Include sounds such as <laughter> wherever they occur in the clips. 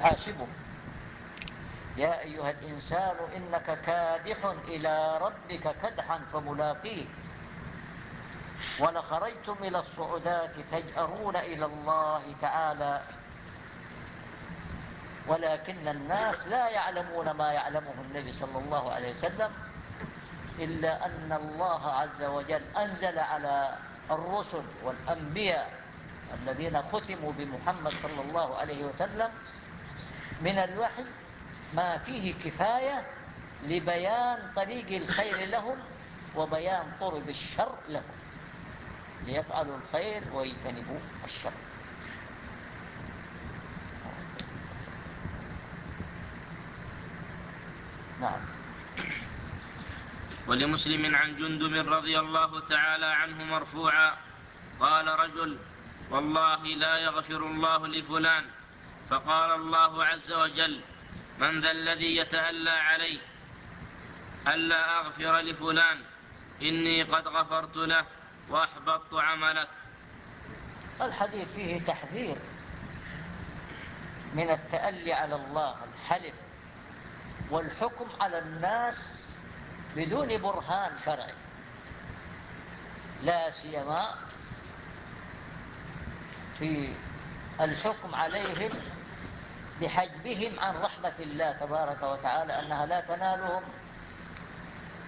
يحاسبه يا أيها الإنسان إنك كادح إلى ربك كدحا فملاقيه. ولخرجتم إلى الصعودات تجأرون إلى الله تعالى. ولكن الناس لا يعلمون ما يعلمه النبي صلى الله عليه وسلم إلا أن الله عز وجل أنزل على الرسل والأنبياء الذين ختموا بمحمد صلى الله عليه وسلم من الوحي ما فيه كفاية لبيان طريق الخير لهم وبيان طرق الشر لهم. ليفعلوا الخير ويجتنبوا الشر. نعم. ولمسلم عن جندب رضي الله تعالى عنه مرفوعا قال رجل والله لا يغفر الله لفلان فقال الله عز وجل من ذا الذي يتألى علي ألا أغفر لفلان إني قد غفرت له وأحبطت عملك. الحديث فيه تحذير من التألي على الله الحلف والحكم على الناس بدون برهان شرعي. لا سيما في الحكم عليهم بحجبهم عن رحمة الله تبارك وتعالى أنها لا تنالهم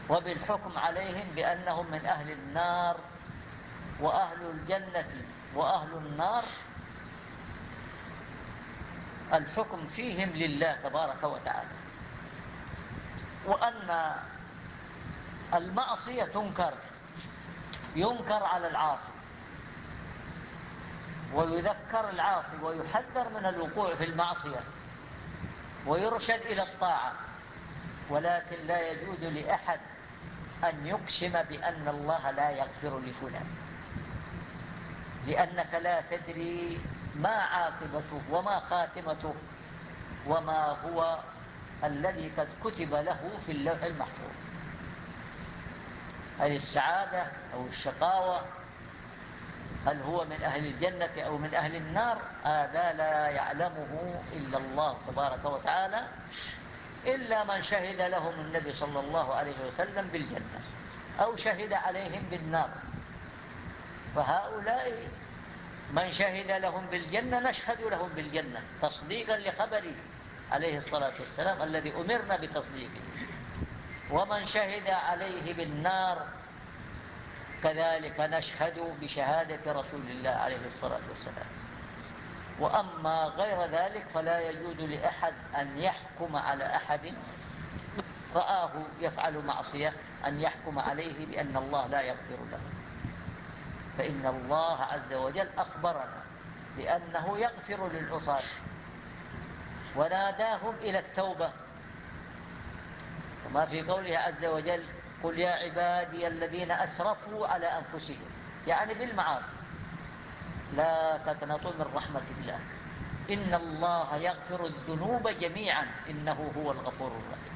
وبالحكم عليهم بأنهم من أهل النار وأهل الجنة وأهل النار. الحكم فيهم لله تبارك وتعالى. وأن المعصية تنكر ينكر على العاصي. ويذكر العاصي ويحذر من الوقوع في المعصية ويرشد إلى الطاعة ولكن لا يجوز لأحد أن يقسم بأن الله لا يغفر لفلان. لأنك لا تدري ما عاقبته وما خاتمته وما هو الذي قد كتب له في اللوح المحفوظ. هل السعادة أو الشقاوة هل هو من أهل الجنة أو من أهل النار؟ هذا لا يعلمه إلا الله تبارك وتعالى إلا من شهد لهم النبي صلى الله عليه وسلم بالجنة أو شهد عليهم بالنار. فهؤلاء من شهد لهم بالجنة نشهد لهم بالجنة تصديقا لخبره عليه الصلاة والسلام الذي أمرنا بتصديقه. ومن شهد عليه بالنار كذلك نشهد بشهادة رسول الله عليه الصلاة والسلام. وأما غير ذلك فلا يجوز لأحد أن يحكم على أحد رآه يفعل معصية أن يحكم عليه بأن الله لا يغفر له. فإن الله عز وجل أخبرنا بأنه يغفر للعصاة وناداهم إلى التوبة. وما في قوله عز وجل قل يا عبادي الذين أسرفوا على أنفسهم. يعني بالمعاصي. لا تقنطوا من رحمة الله. إن الله يغفر الذنوب جميعا. إنه هو الغفور الرحيم.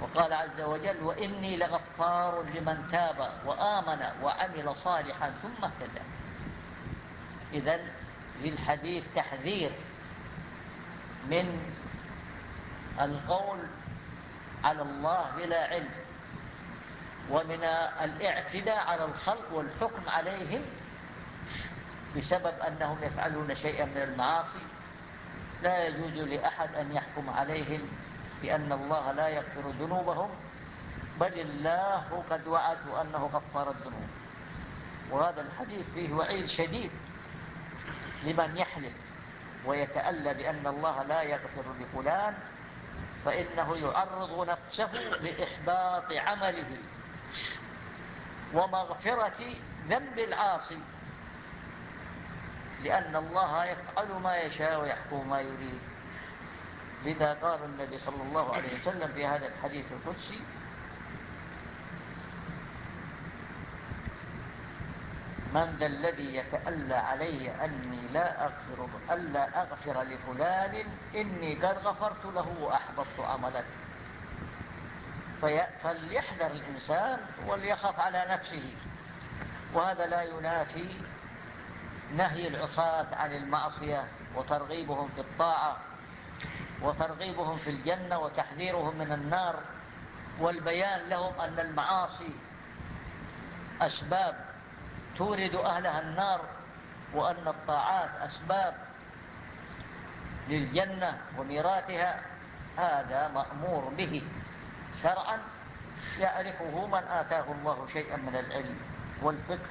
وقال عز وجل وإني لغفار لمن تاب وآمن وعمل صالحا ثم اهتدى. إذن في الحديث تحذير من القول على الله بلا علم ومن الاعتداء على الخلق والحكم عليهم بسبب أنهم يفعلون شيئا من المعاصي. لا يجوز لأحد أن يحكم عليهم بأن الله لا يغفر ذنوبهم بل الله قد وعد أنه غفر الذنوب. وهذا الحديث فيه وعيد شديد لمن يحلف ويتألى بأن الله لا يغفر لفلان فإنه يعرض نفسه لإحباط عمله ومغفرة ذنب العاصي لأن الله يفعل ما يشاء ويحكم ما يريد. لذا قال النبي صلى الله عليه وسلم في هذا الحديث القدسي من ذا الذي يتألى علي أني لا أغفر ألا أغفر لفلان إني قد غفرت له وأحبطت عملك فليحذر الإنسان وليخف على نفسه. وهذا لا ينافي نهي العصاة عن المعصية وترغيبهم في الطاعة وترغيبهم في الجنة وتحذيرهم من النار. والبيان لهم أن المعاصي أسباب تورد أهلها النار وأن الطاعات أسباب للجنة وميراثها هذا مأمور به. شرعا يعرفه من آتاه الله شيئا من العلم والفقه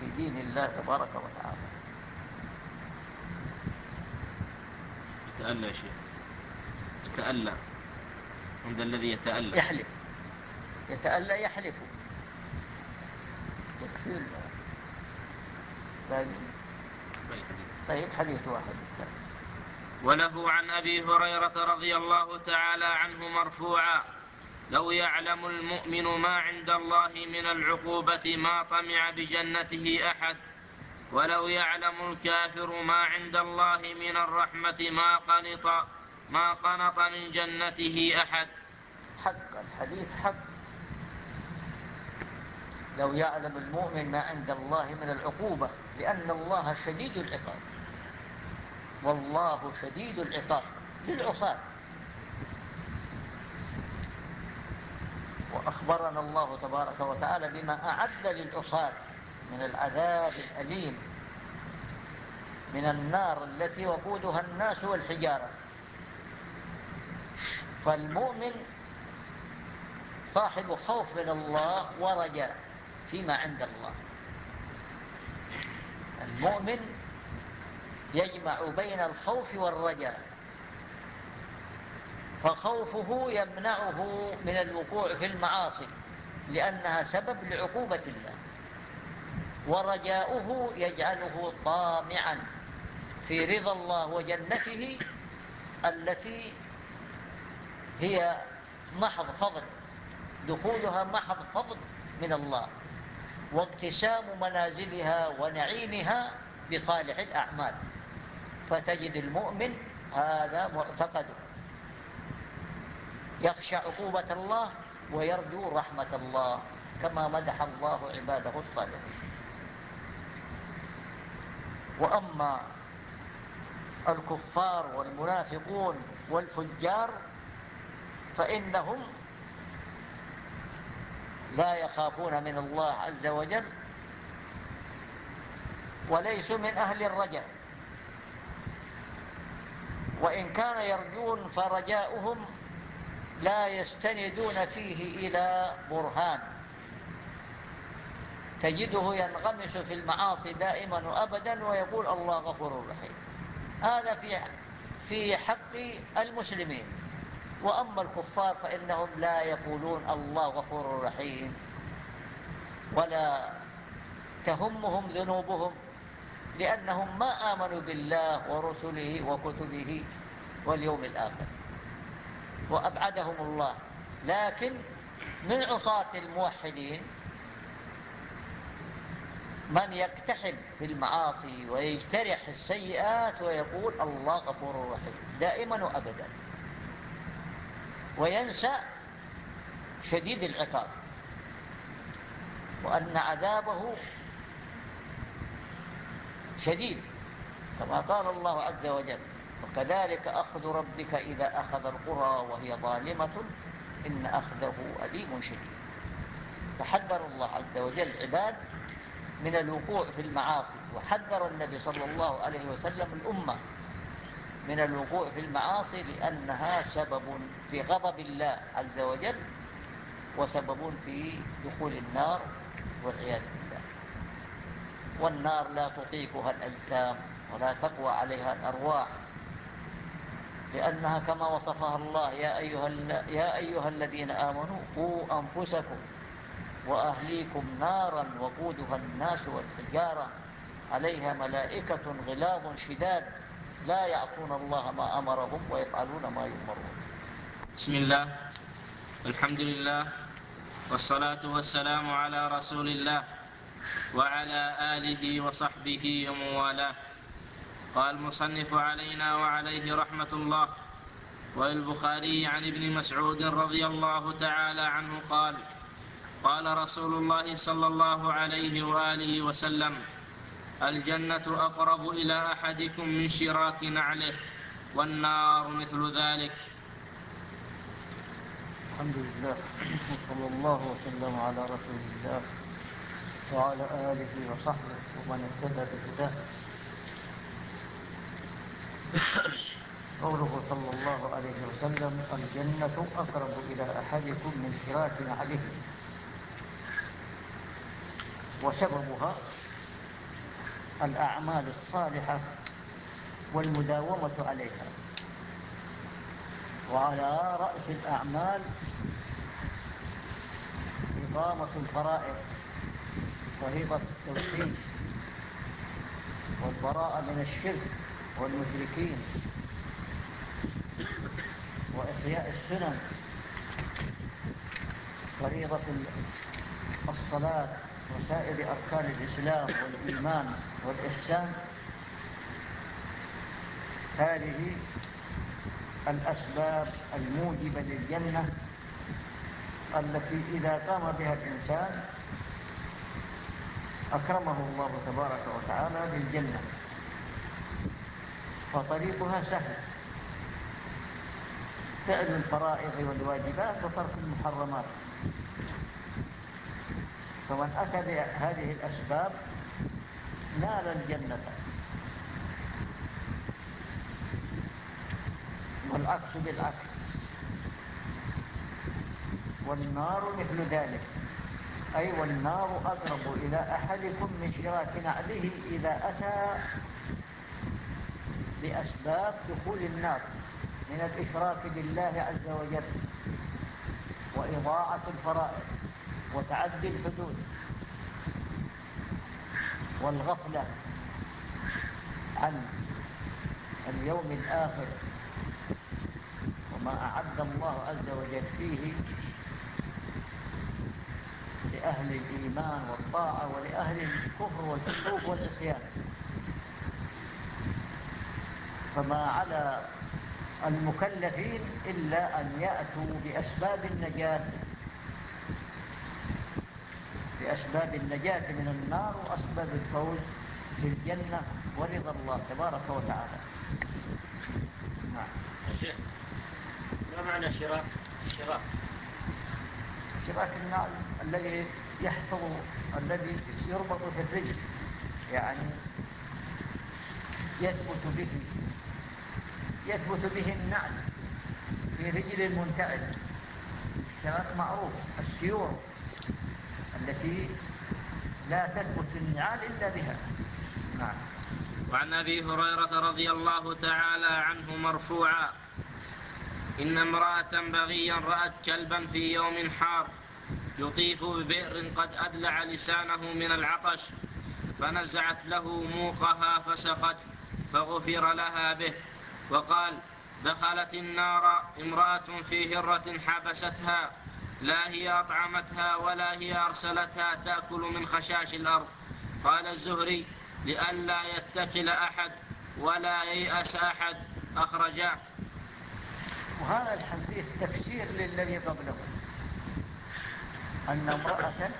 في دين الله تبارك وتعالى. يتألى شيء يتألى. عند الذي يتألى. يحلف. يتألى يحلف. يكفي الله طيب حديث واحد. وله عن أبي هريرة رضي الله تعالى عنه مرفوعا لو يعلم المؤمن ما عند الله من العقوبة ما طمع بجنته أحد ولو يعلم الكافر ما عند الله من الرحمة ما قنط ما قنط من جنته أحد. حق الحديث حق لو يعلم المؤمن ما عند الله من العقوبة لأن الله شديد العقاب. والله شديد العقاب للعصاة وأخبرنا الله تبارك وتعالى بما أعد للعصاة من العذاب الأليم من النار التي وقودها الناس والحجارة. فالمؤمن صاحب خوف من الله ورجاء. فيما عند الله. المؤمن يجمع بين الخوف والرجاء فخوفه يمنعه من الوقوع في المعاصي لأنها سبب لعقوبة الله ورجاؤه يجعله طامعا في رضا الله وجنته التي هي محض فضل دخولها محض فضل من الله. واقتسام منازلها ونعيمها بصالح الأعمال. فتجد المؤمن هذا معتقده يخشى عقوبة الله ويرجو رحمة الله كما مدح الله عباده الصالحين وأما الكفار والمنافقون والفجار فإنهم لا يخافون من الله عز وجل وليسوا من أهل الرجاء. وإن كان يرجون فرجاؤهم لا يستندون فيه إلى برهان. تجده ينغمس في المعاصي دائما وأبدا ويقول الله غفور رحيم. هذا في في حق المسلمين. وأما الكفار فإنهم لا يقولون الله غفور رحيم. ولا تهمهم ذنوبهم لأنهم ما آمنوا بالله ورسله وكتبه واليوم الآخر. وأبعدهم الله. لكن من عصاة الموحدين من يكتحب في المعاصي ويجترح السيئات ويقول الله غفور رحيم. دائما وأبدا. وينسى شديد العقاب وأن عذابه شديد كما قال الله عز وجل وكذلك أخذ ربك إذا أخذ القرى وهي ظالمة إن أخذه أليم شديد. فحذر الله عز وجل عباد من الوقوع في المعاصي وحذر النبي صلى الله عليه وسلم الأمة من الوقوع في المعاصي لأنها سبب في غضب الله عز وجل وسبب في دخول النار والعياذ بالله. والنار لا تطيقها الأجسام ولا تقوى عليها الأرواح لأنها كما وصفها الله يا أيها, يا أيها الذين آمنوا قوا أنفسكم وأهليكم نارا وقودها الناس والحجارة عليها ملائكة غلاظ شداد لا يعصون الله ما أمرهم ويفعلون ما يؤمرون. بسم الله. الحمد لله. والصلاة والسلام على رسول الله وعلى آله وصحبه ومن والاه. قال المصنف علينا وعليه رحمة الله. والبخاري عن ابن مسعود رضي الله تعالى عنه قال قال رسول الله صلى الله عليه وآله وسلم الجنة أقرب إلى أحدكم من شراك نعله والنار مثل ذلك. الحمد لله وصلى الله وسلم على رسول الله وعلى آله وصحبه ومن اهتدى بهداه. قوله صلى الله عليه وسلم الجنة أقرب إلى أحدكم من شراك عليه وسببها الأعمال الصالحة والمداومة عليها. وعلى رأس الأعمال إقامة الفرائض فريضة التوحيد والبراءة من الشرك والمشركين وإحياء السنن فريضة الصلاة وسائر أركان الإسلام والإيمان والإحسان هذه الأسباب الموجبة للجنة التي إذا قام بها الإنسان أكرمه الله تبارك وتعالى بالجنة. فطريقها سهل. فعل الفرائض والواجبات وترك المحرمات. فمن أتى بهذه الأسباب نال الجنة. والعكس بالعكس. والنار مثل ذلك. أي والنار أقرب إلى أحدكم من شراك نعله إذا أتى بأسباب دخول النار من الإشراك بالله عز وجل وإضاعة الفرائض. وتعدي الحدود. والغفلة عن اليوم الآخر وما أعد الله عز وجل فيه لأهل الإيمان والطاعة ولأهل الكفر والفسوق والعصيان. فما على المكلفين إلا أن يأتوا بأسباب النجاة بأسباب النجاة من النار وأسباب الفوز بالجنة ورضا الله تبارك وتعالى. نعم. يا شيخ ما معنى شراك؟ شراك. شراك النار الذي يحفظ الذي يربط في الرجل يعني يثبت به يثبت به النعل في رجل المنتعل الشراك معروف السيور. التي لا تثبت النعال إلا بها. نعم. وعن أبي هريرة رضي الله تعالى عنه مرفوعا إن امرأة بغيا رأت كلبا في يوم حار يطيف ببئر قد أدلع لسانه من العطش فنزعت له موقها فسخته فغفر لها به. وقال دخلت النار امرأة في هرة حبستها لا هي أطعمتها ولا هي أرسلتها تأكل من خشاش الأرض. قال الزهري لئلا يتكل أحد ولا ييأس أحد. أخرجاه. وهذا الحديث تفسير للذي قبله. أن امرأة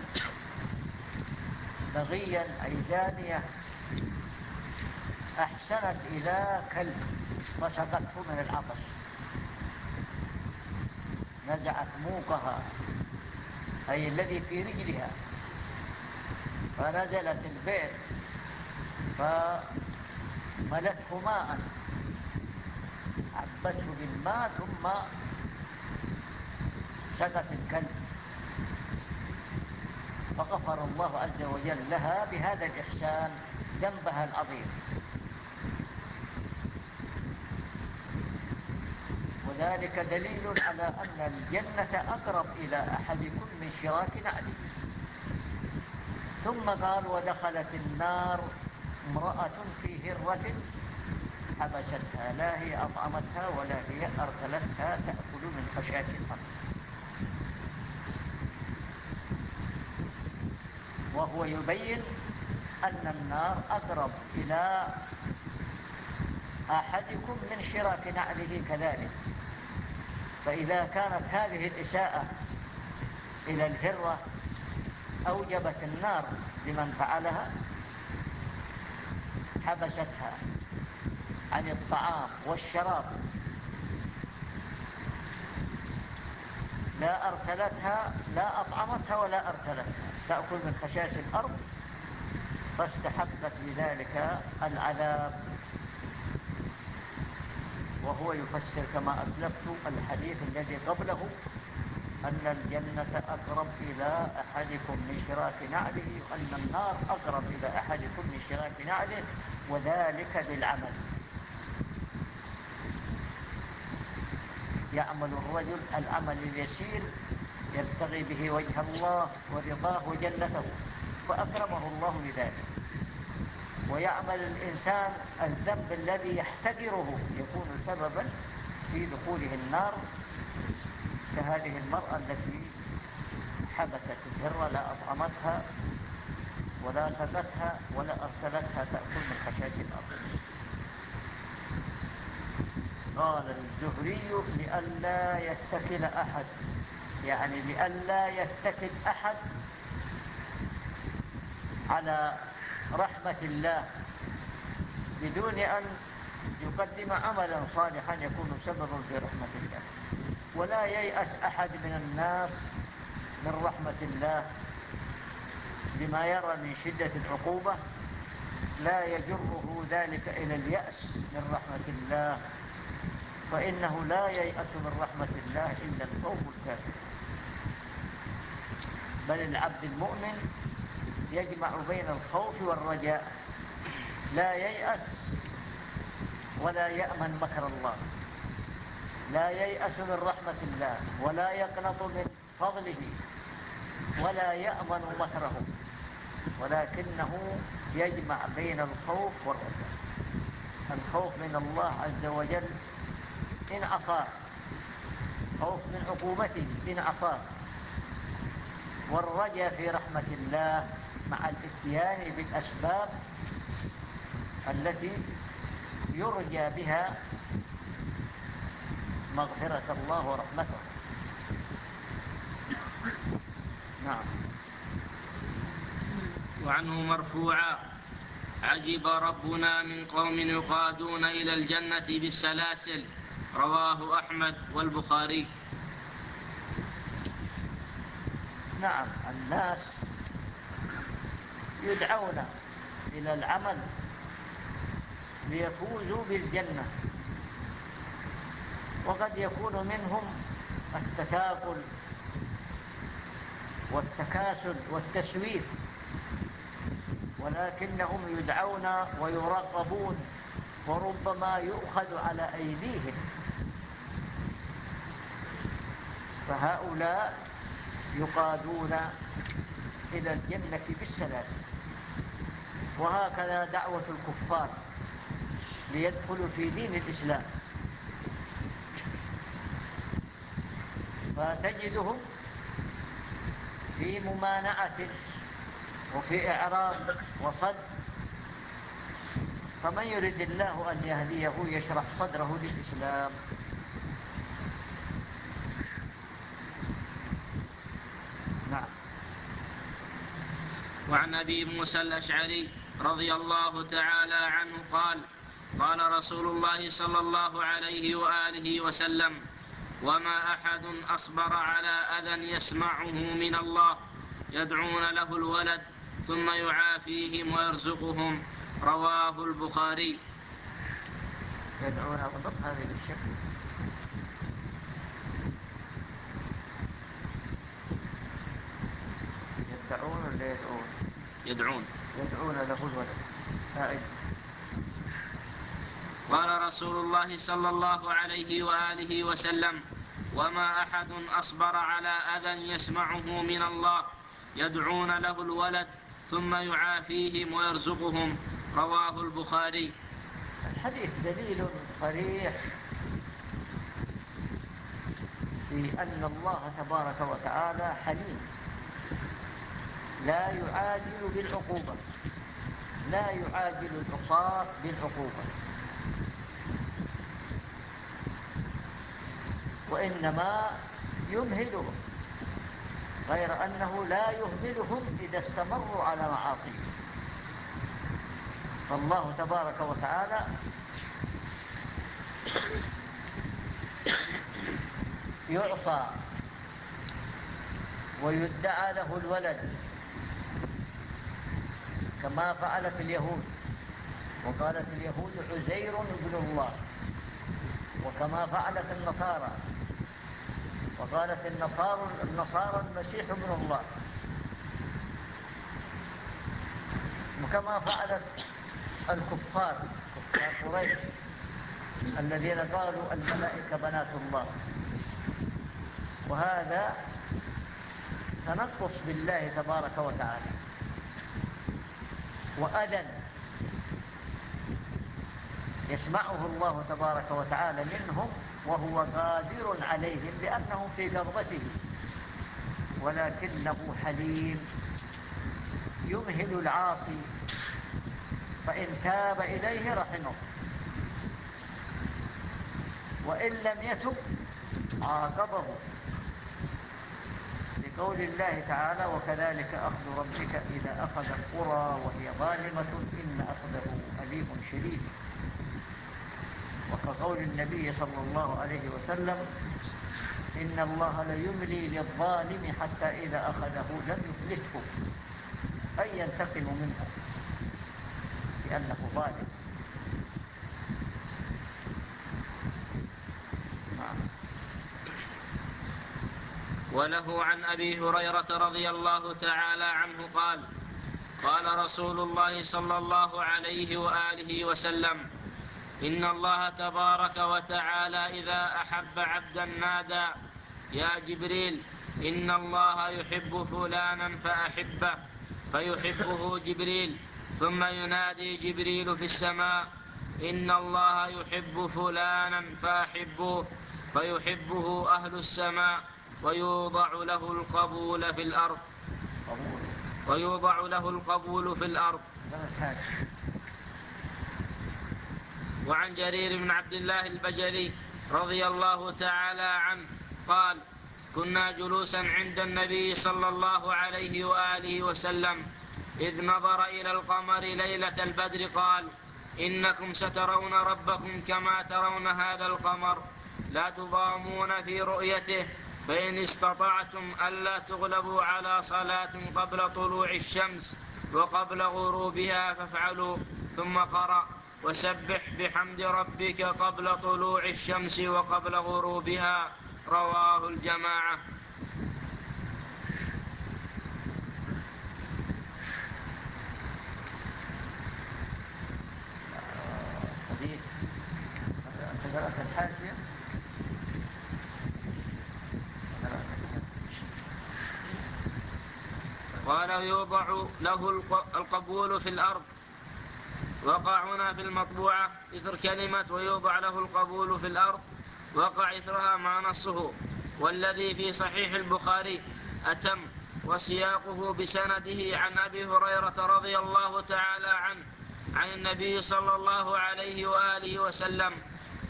بغيا أي زانية أحسنت إلى كلب فسقته من العطش. نزعت موقها أي الذي في رجلها. فنزلت البئر فملته ماء. عبته بالماء ثم سقت الكلب. فغفر الله عز وجل لها بهذا الإحسان ذنبها العظيم. وذلك دليل على أن الجنة أقرب إلى أحدكم من شراك نعله ثم قال ودخلت النار امرأة في هرة حبستها لا هي أطعمتها ولا هي أرسلتها تأكل من خشاش الأرض وهو يبين أن النار أقرب إلى أحدكم من شراك نعله كذلك. فإذا كانت هذه الإساءة إلى الهرة أوجبت النار لمن فعلها حبستها عن الطعام والشراب. لا أرسلتها لا أطعمتها ولا أرسلتها. تأكل من خشاش الأرض فاستحقت بذلك العذاب. وهو يفسر كما أسلفت الحديث الذي قبله أن الجنة أقرب إلى أحدكم من شراك نعله وأن النار أقرب إلى أحدكم من شراك نعله وذلك بالعمل. يعمل الرجل العمل اليسير يبتغي به وجه الله ورضاه وجنته فأكرمه الله بذلك. ويعمل الإنسان الذنب الذي يحتقره يكون سببا في دخوله النار. كهذه المرأة التي حبست الهرة لا أطعمتها ولا سقتها ولا أرسلتها تأكل من خشاش الأرض. قال الزهري لئلا يتكل أحد يعني لئلا يتكل أحد على رحمة الله بدون أن يقدم عملا صالحا يكون سببا في رحمة الله. ولا ييأس أحد من الناس من رحمة الله لما يرى من شدة العقوبة. لا يجره ذلك إلى اليأس من رحمة الله فإنه لا ييأس من رحمة الله إلا القوم الكافر بل العبد المؤمن يجمع بين الخوف والرجاء. لا ييأس ولا يأمن مكر الله. لا ييأس من رحمة الله ولا يقنط من فضله ولا يأمن مكره. ولكنه يجمع بين الخوف والرجاء. الخوف من الله عز وجل إن عصاه خوف من عقوبته إن عصاه والرجاء في رحمة الله مع الاتيان بالأسباب التي يرجى بها مغفرة الله ورحمته. نعم. وعنه مرفوعا عجب ربنا من قوم يقادون إلى الجنة بالسلاسل. رواه أحمد والبخاري. نعم. الناس يدعون إلى العمل ليفوزوا بالجنة. وقد يكون منهم التكافل والتكاسل والتسويف ولكنهم يدعون ويرغبون وربما يؤخذ على أيديهم. فهؤلاء يقادون إلى الجنة بالسلاسل. وهكذا دعوة الكفار ليدخلوا في دين الإسلام. فتجدهم في ممانعة وفي إعراض وصد. فمن يرد الله أن يهديه يشرح صدره للإسلام. نعم. وعن أبي موسى الأشعري رضي الله تعالى عنه قال قال رسول الله صلى الله عليه وآله وسلم وما أحد أصبر على أذى يسمعه من الله يدعون له الولد ثم يعافيهم ويرزقهم. رواه البخاري. يدعون هذه الشكل يدعون ولا يدعون؟ يدعون. يدعون له الولد. فاعل. قال رسول الله صلى الله عليه وآله وسلم وما أحد أصبر على أذى يسمعه من الله. يدعون له الولد ثم يعافيهم ويرزقهم. رواه البخاري. الحديث دليل صريح في أن الله تبارك وتعالى حليم. لا يعاجل بالعقوبة. لا يعاجل العصاة بالعقوبة. وإنما يمهلهم غير أنه لا يهملهم إذا استمروا على معاصيهم. فالله تبارك وتعالى يعصى ويدعى له الولد. كما فعلت اليهود. وقالت اليهود عزير ابن الله. وكما فعلت النصارى. وقالت النصارى, النصارى المسيح ابن الله. وكما فعلت الكفار كفار قريش الذين قالوا الملائكة بنات الله. وهذا تنقص بالله تبارك وتعالى. وأذى يسمعه الله تبارك وتعالى منهم وهو قادر عليهم لأنهم في قربته ولكنه حليم. يمهل العاصي. فإن تاب إليه رحمه. وإن لم يتب عاقبه. لقول الله تعالى وكذلك أخذ ربك إذا أخذ القرى وهي ظالمة إن أخذه أليم شديد. وكقول النبي صلى الله عليه وسلم إن الله ليملي للظالم حتى إذا أخذه لم يفلته أي ينتقم منه لأنه ظالم. وله عن أبي هريرة رضي الله تعالى عنه قال قال رسول الله صلى الله عليه وآله وسلم إن الله تبارك وتعالى إذا أحب عبدا نادى يا جبريل إن الله يحب فلانا فأحبه فيحبه جبريل ثم ينادي جبريل في السماء إن الله يحب فلانا فأحبوه فيحبه أهل السماء. ويوضع له القبول في الأرض. ويوضع له القبول في الأرض. وعن جرير بن عبد الله البجلي رضي الله تعالى عنه قال كنا جلوسا عند النبي صلى الله عليه وآله وسلم إذ نظر إلى القمر ليلة البدر قال إنكم سترون ربكم كما ترون هذا القمر لا تضامون في رؤيته فإن استطعتم ألا تغلبوا على صلاة قبل طلوع الشمس وقبل غروبها فافعلوا ثم قرأ وسبح بحمد ربك قبل طلوع الشمس وقبل غروبها. رواه الجماعة. أنت قرأت قال يوضع له القبول في الأرض. وقع هنا في المطبوعة إثر كلمة ويوضع له القبول في الأرض. وقع إثرها مع نصه. والذي في صحيح البخاري أتم وسياقه بسنده عن أبي هريرة رضي الله تعالى عنه عن النبي صلى الله عليه وآله وسلم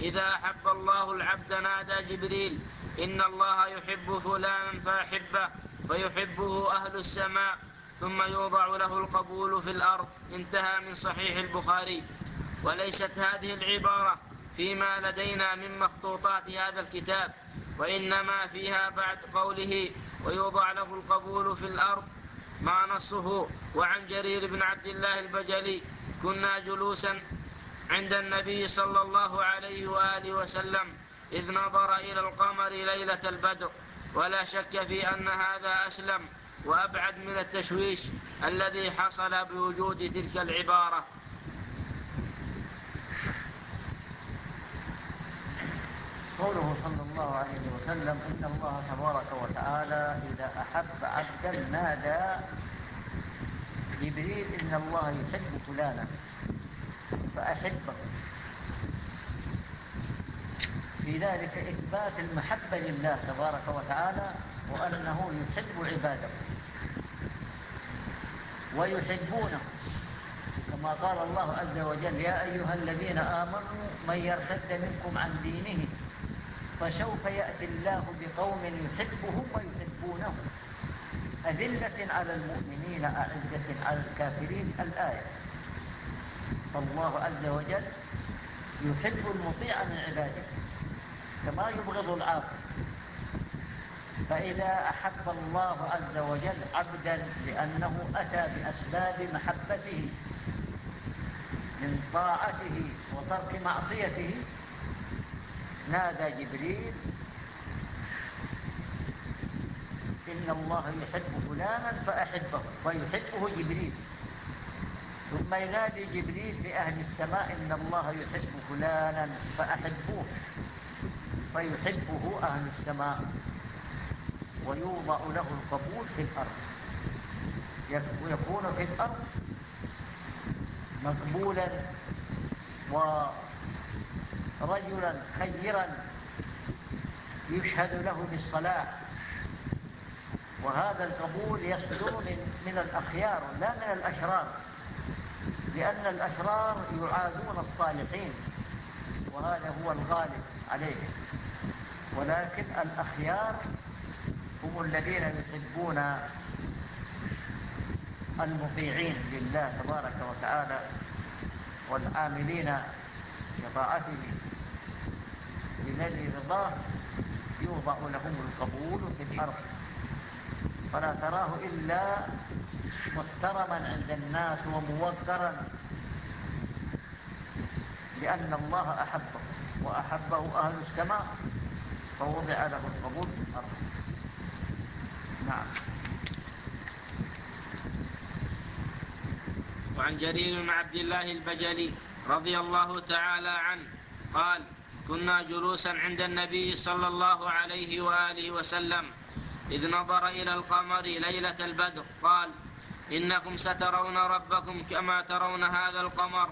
إذا أحب الله العبد نادى جبريل إن الله يحب فلانا فأحبه فيحبه أهل السماء ثم يوضع له القبول في الأرض. انتهى من صحيح البخاري. وليست هذه العبارة فيما لدينا من مخطوطات هذا الكتاب وإنما فيها بعد قوله ويوضع له القبول في الأرض. ما نصه وعن جرير بن عبد الله البجلي كنا جلوسا عند النبي صلى الله عليه وآله وسلم إذ نظر إلى القمر ليلة البدر. ولا شك في أن هذا أسلم وأبعد من التشويش الذي حصل بوجود تلك العبارة. قوله صلى الله عليه وسلم إن الله تبارك وتعالى إذا أحب عبدا نادى جبريل إن الله يحب فلانا فأحبه. في ذلك إثبات المحبة لله تبارك وتعالى وأنه يحب عباده ويحبونه. كما قال الله عز وجل يا أيها الذين آمنوا من يرتد منكم عن دينه فسوف يأتي الله بقوم يحبهم ويحبونه. أذلة على المؤمنين أعزة على الكافرين. الآية فالله عز وجل يحب المطيع من عباده. كما يبغض العاصي فإذا أحب الله عز وجل عبدا لأنه أتى بأسباب محبته من طاعته وترك معصيته نادى جبريل إن الله يحب فلانا فأحبه فيحبه جبريل. ثم ينادي جبريل في أهل السماء إن الله يحب فلانا فأحبوه. فيحبه أهل السماء ويوضع له القبول في الأرض. ويكون في الأرض مقبولا ورجلا خيرا يشهد له بالصلاة. وهذا القبول يصدر من, من الأخيار لا من الأشرار لأن الأشرار يعادون الصالحين وهذا هو الغالب عليه. ولكن الأخيار هم الذين يحبون المطيعين لله تبارك وتعالى والعاملين بطاعته. لنجل رضاه يوضع لهم القبول في الأرض. فلا تراه إلا محترما عند الناس وموقرا. لأن الله أحبه وأحبه أهل السماء. فوضع له القبول في الأرض. نعم. وعن جرير بن عبد الله البجلي رضي الله تعالى عنه قال كنا جلوسا عند النبي صلى الله عليه وآله وسلم إذ نظر إلى القمر ليلة البدر قال إنكم سترون ربكم كما ترون هذا القمر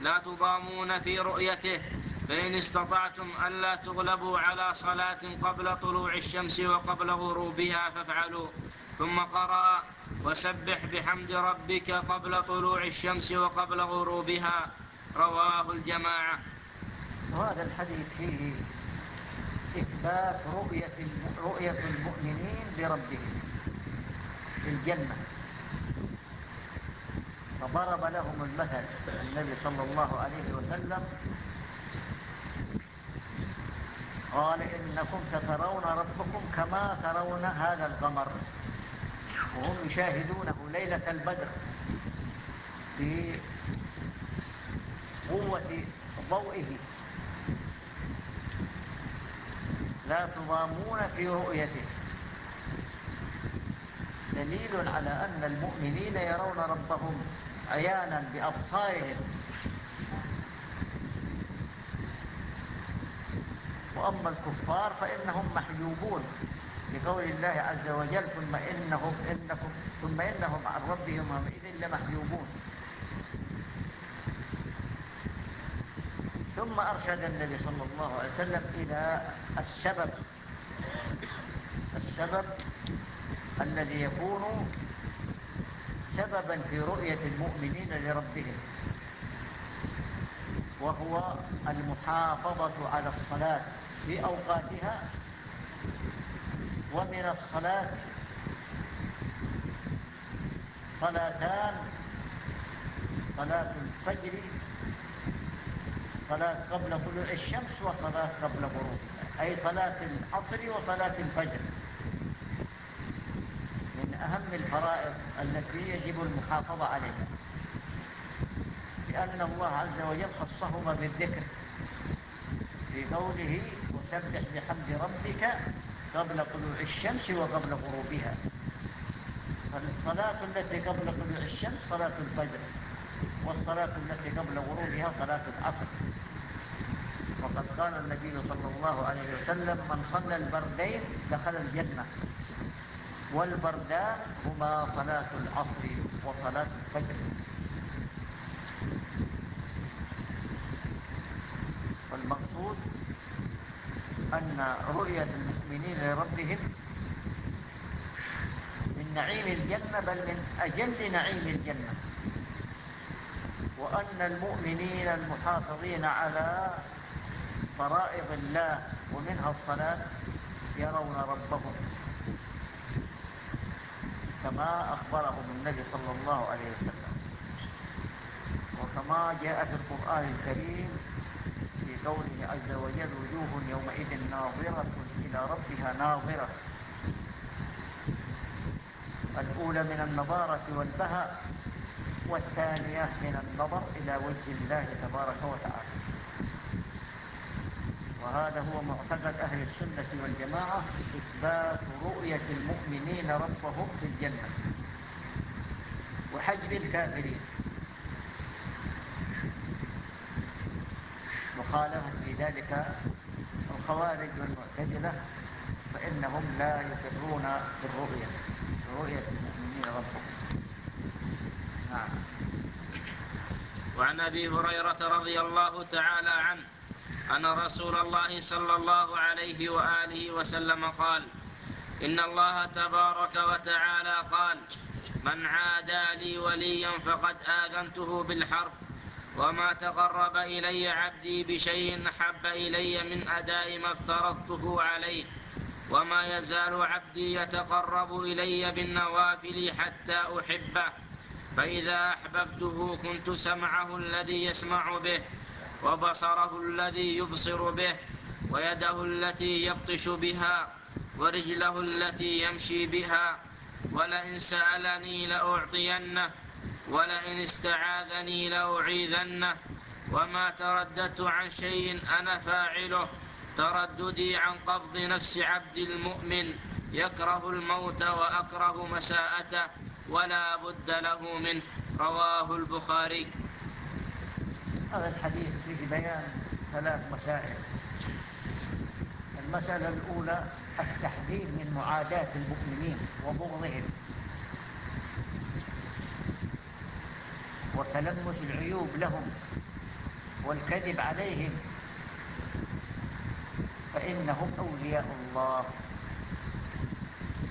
لا تضامون في رؤيته فإن استطعتم ألا تغلبوا على صلاة قبل طلوع الشمس وقبل غروبها فافعلوا. ثم قرأ وسبح بحمد ربك قبل طلوع الشمس وقبل غروبها. رواه الجماعة. وهذا الحديث فيه إثبات رؤية رؤية المؤمنين لربهم في الجنة. فضرب لهم المثل النبي صلى الله عليه وسلم قال إنكم سترون ربكم كما ترون هذا القمر. وهم يشاهدونه ليلة البدر في قوة ضوئه. لا تضامون في رؤيته. دليل على أن المؤمنين يرون ربهم عيانا بأبصارهم. وأما الكفار فإنهم محجوبون بقول الله عز وجل ثم إنهم, إنكم ثم إنهم عن ربهم يومئذ لمحجوبون. ثم أرشد النبي صلى الله عليه وسلم إلى السبب السبب الذي يكون سببا في رؤية المؤمنين لربهم وهو المحافظة على الصلاة. في أوقاتها ومن الصلاة صلاتان صلاة الفجر صلاة قبل طلوع الشمس وصلاة قبل غروبها أي صلاة العصر وصلاة الفجر. من أهم الفرائض التي يجب المحافظة عليها لأن الله عز وجل خصهما بالذكر في قوله وسبح بحمد ربك قبل طلوع الشمس وقبل غروبها. فالصلاة التي قبل طلوع الشمس صلاة الفجر والصلاة التي قبل غروبها صلاة العصر. وقد قال النبي صلى الله عليه وسلم من صلى البردين دخل الجنة والبردان هما صلاة العصر وصلاة الفجر. رؤية المؤمنين لربهم من نعيم الجنة بل من أجل نعيم الجنة. وأن المؤمنين المحافظين على فرائض الله ومنها الصلاة يرون ربهم كما أخبرهم النبي صلى الله عليه وسلم. وكما جاء في القرآن الكريم قوله عز وجل وجوه يومئذ ناظرة إلى ربها ناظرة. الأولى من النظارة والبهاء والثانية من النظر إلى وجه الله تبارك وتعالى. وهذا هو معتقد أهل السنة والجماعة إثبات رؤية المؤمنين ربهم في الجنة. وحجب الكافرين. مخالفة في ذلك الخوارج والمعتزلة فإنهم لا يقرون بالرؤية برؤية المؤمنين ربهم. نعم. وعن أبي هريرة رضي الله تعالى عنه أن رسول الله صلى الله عليه وآله وسلم قال إن الله تبارك وتعالى قال من عادى لي وليا فقد آذنته بالحرب. وما تقرب إلي عبدي بشيء أحب إلي من أداء ما افترضته عليه وما يزال عبدي يتقرب إلي بالنوافل حتى أحبه. فإذا أحببته كنت سمعه الذي يسمع به وبصره الذي يبصر به ويده التي يبطش بها ورجله التي يمشي بها ولئن سألني لأعطينه ولئن استعاذني لأعيذنه وما ترددت عن شيء أنا فاعله. ترددي عن قبض نفس عبد المؤمن يكره الموت وأكره مساءته ولا بد له منه. رواه البخاري. هذا الحديث فيه بيان ثلاث مسائل. المسألة الأولى التحذير من معاداة المؤمنين وبغضهم. وتلمس العيوب لهم والكذب عليهم. فإنهم أولياء الله.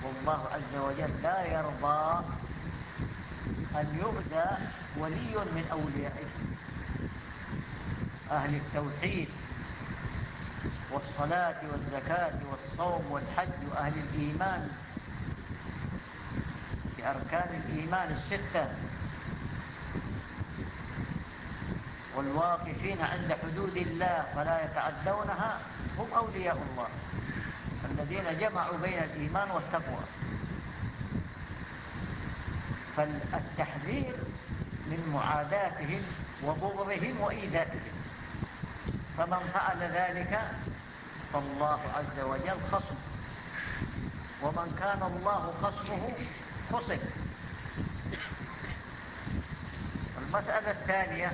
والله عز وجل لا يرضى أن يؤذى ولي من أوليائه. أهل التوحيد والصلاة والزكاة والصوم والحج وأهل الإيمان بأركان الإيمان الستة. والواقفين عند حدود الله فلا يتعدونها هم أولياء الله الذين جمعوا بين الإيمان والتقوى. فالتحذير من معاداتهم وبغضهم وإيذائهم. فمن فعل ذلك فالله عز وجل خصم. ومن كان الله خصمه خصم. المسألة الثانية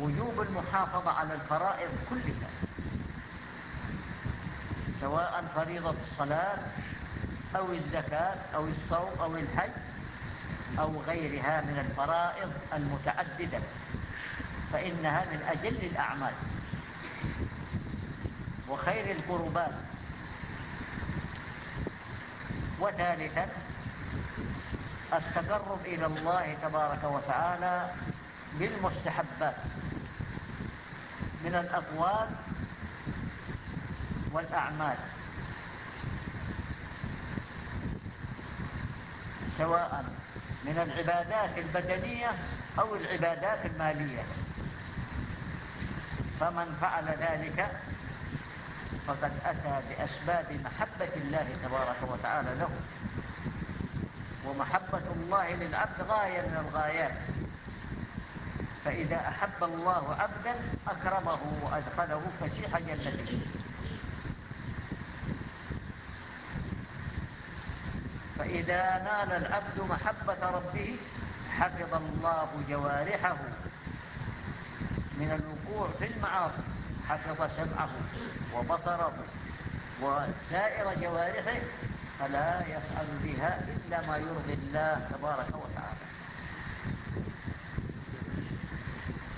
وجوب المحافظة على الفرائض كلها سواء فريضة الصلاة أو الزكاة أو الصوم أو الحج أو غيرها من الفرائض المتعددة فإنها من أجل الأعمال وخير القربات. وثالثا التقرب إلى الله تبارك وتعالى بالمستحبات. من الأقوال والأعمال سواء من العبادات البدنية أو العبادات المالية. فمن فعل ذلك فقد أتى بأسباب محبة الله تبارك وتعالى له ومحبة الله للعبد غاية من الغايات. فإذا أحب الله عبدا أكرمه وأدخله فسيح جنته فإذا نال العبد محبة ربه حفظ الله جوارحه. من الوقوع في المعاصي حفظ سمعه وبصره وسائر جوارحه فلا يفعل بها إلا ما يرضي الله تبارك وتعالى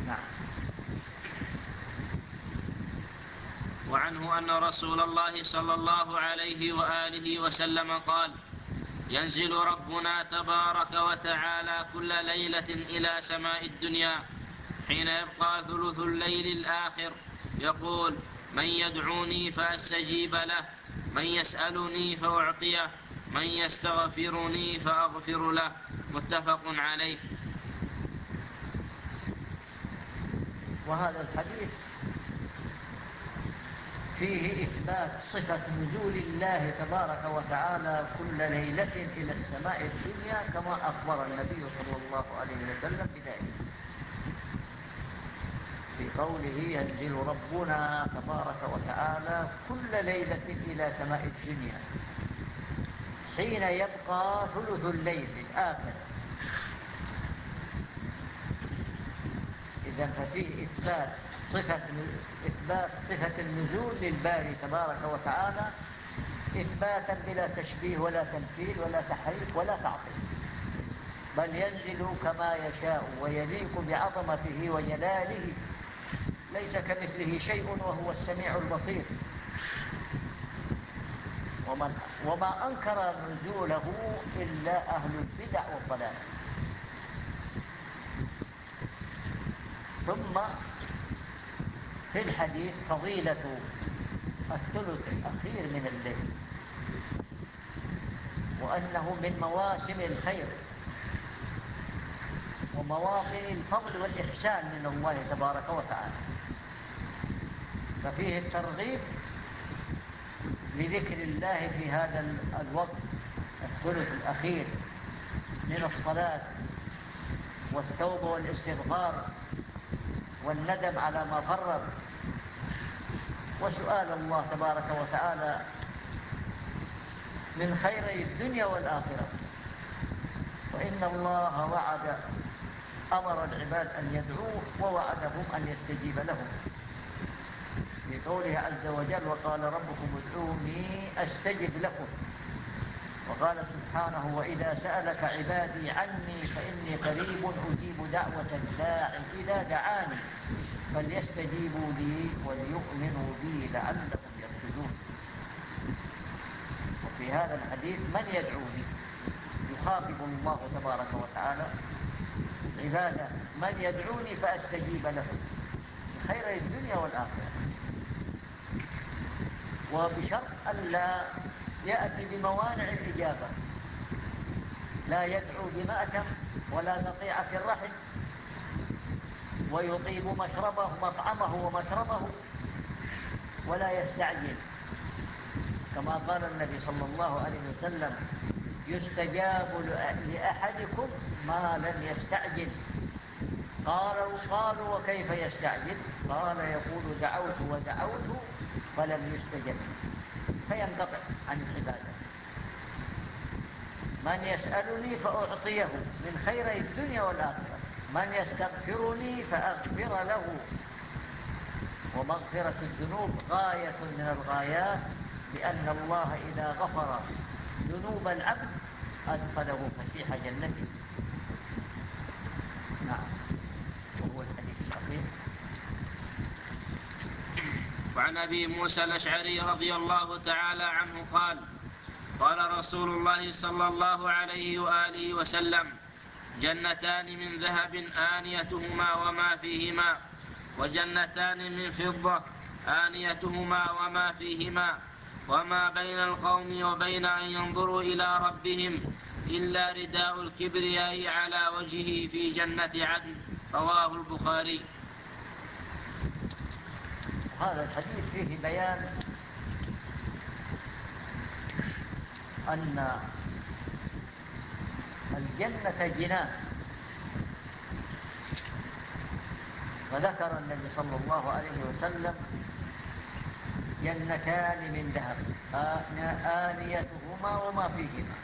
نعم وعنه أن رسول الله صلى الله عليه وآله وسلم قال ينزل ربنا تبارك وتعالى كل ليلة إلى سماء الدنيا حين يبقى ثلث الليل الآخر. يقول من يدعوني فأستجيب له من يسألني فأعطيه من يستغفرني فأغفر له. متفق عليه. وهذا الحديث فيه إثبات صفة نزول الله تبارك وتعالى كل ليلة إلى السماء الدنيا كما أخبر النبي صلى الله عليه وسلم بذلك. في قوله ينزل ربنا تبارك وتعالى كل ليلة إلى سماء الدنيا. حين يبقى ثلث الليل الآخر. إذا ففيه إثبات صفة إثبات صفة النزول للباري تبارك وتعالى إثباتا بلا تشبيه ولا تمثيل ولا تحريف ولا تعطيل. بل ينزل كما يشاء ويليق بعظمته وجلاله. ليس كمثله شيء وهو السميع البصير. ومن وما أنكر نزوله إلا أهل البدع والضلال. ثم في الحديث فضيلة الثلث الأخير من الليل وأنه من مواسم الخير ومواطن الفضل والإحسان من الله تبارك وتعالى. ففيه الترغيب لذكر الله في هذا الوقت الثلث الأخير من الصلاة والتوبة والاستغفار والندم على ما فرط. وسؤال الله تبارك وتعالى من خيري الدنيا والآخرة. وإن الله وعد أمر العباد أن يدعوه ووعدهم أن يستجيب لهم. في قوله عز وجل وقال ربكم ادعوني أستجب لكم. وقال سبحانه وإذا سألك عبادي عني فإني قريب أجيب دعوة الداع إذا دعاني فليستجيبوا لي وليؤمنوا بي لعلهم يرشدون. وفي هذا الحديث من يدعوني؟ يخاطب الله تبارك وتعالى. عبادة من يدعوني فأستجيب له خير الدنيا والآخرة. وبشرط ألا يأتي بموانع الإجابة. لا يدعو بمأتم ولا قطيعة الرحم. ويطيب مشربه مطعمه ومشربه ولا يستعجل. كما قال النبي صلى الله عليه وسلم يستجاب لأحدكم ما لم يستعجل. قالوا قالوا وكيف يستعجل؟ قال يقول دعوت ودعوت فلم يستجب. فينقطع عن العبادة. من يسألني فأعطيه من خير الدنيا والآخرة. من يستغفرني فأغفر له. ومغفرة الذنوب غاية من الغايات لأن الله إذا غفر ذنوب العبد أدخله فسيح جنته نعم وهو الحديث الأخير وعن أبي موسى الأشعري رضي الله تعالى عنه قال قال رسول الله صلى الله عليه وآله وسلم جنتان من ذهب آنيتهما وما فيهما وجنتان من فضة آنيتهما وما فيهما وما بين القوم وبين أن ينظروا إلى ربهم إلا رداء الكبرياء على وجهه في جنة عدن رواه البخاري. هذا الحديث فيه بيان أن الجنة جنان. وذكر النبي صلى الله عليه وسلم جنتان من ذهب. آنيتهما وما فيهما.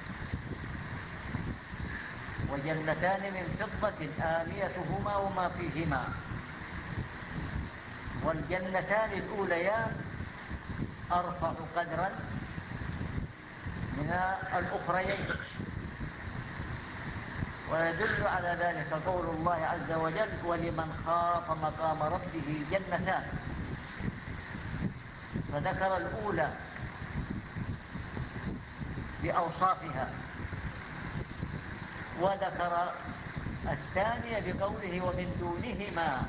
وجنتان من فضة آنيتهما وما فيهما. والجنتان الأوليان أرفع قدرا من الأخريين. ويدل على ذلك قول الله عز وجل ولمن خاف مقام ربه جنتان فذكر الأولى بأوصافها وذكر الثانية بقوله ومن دونهما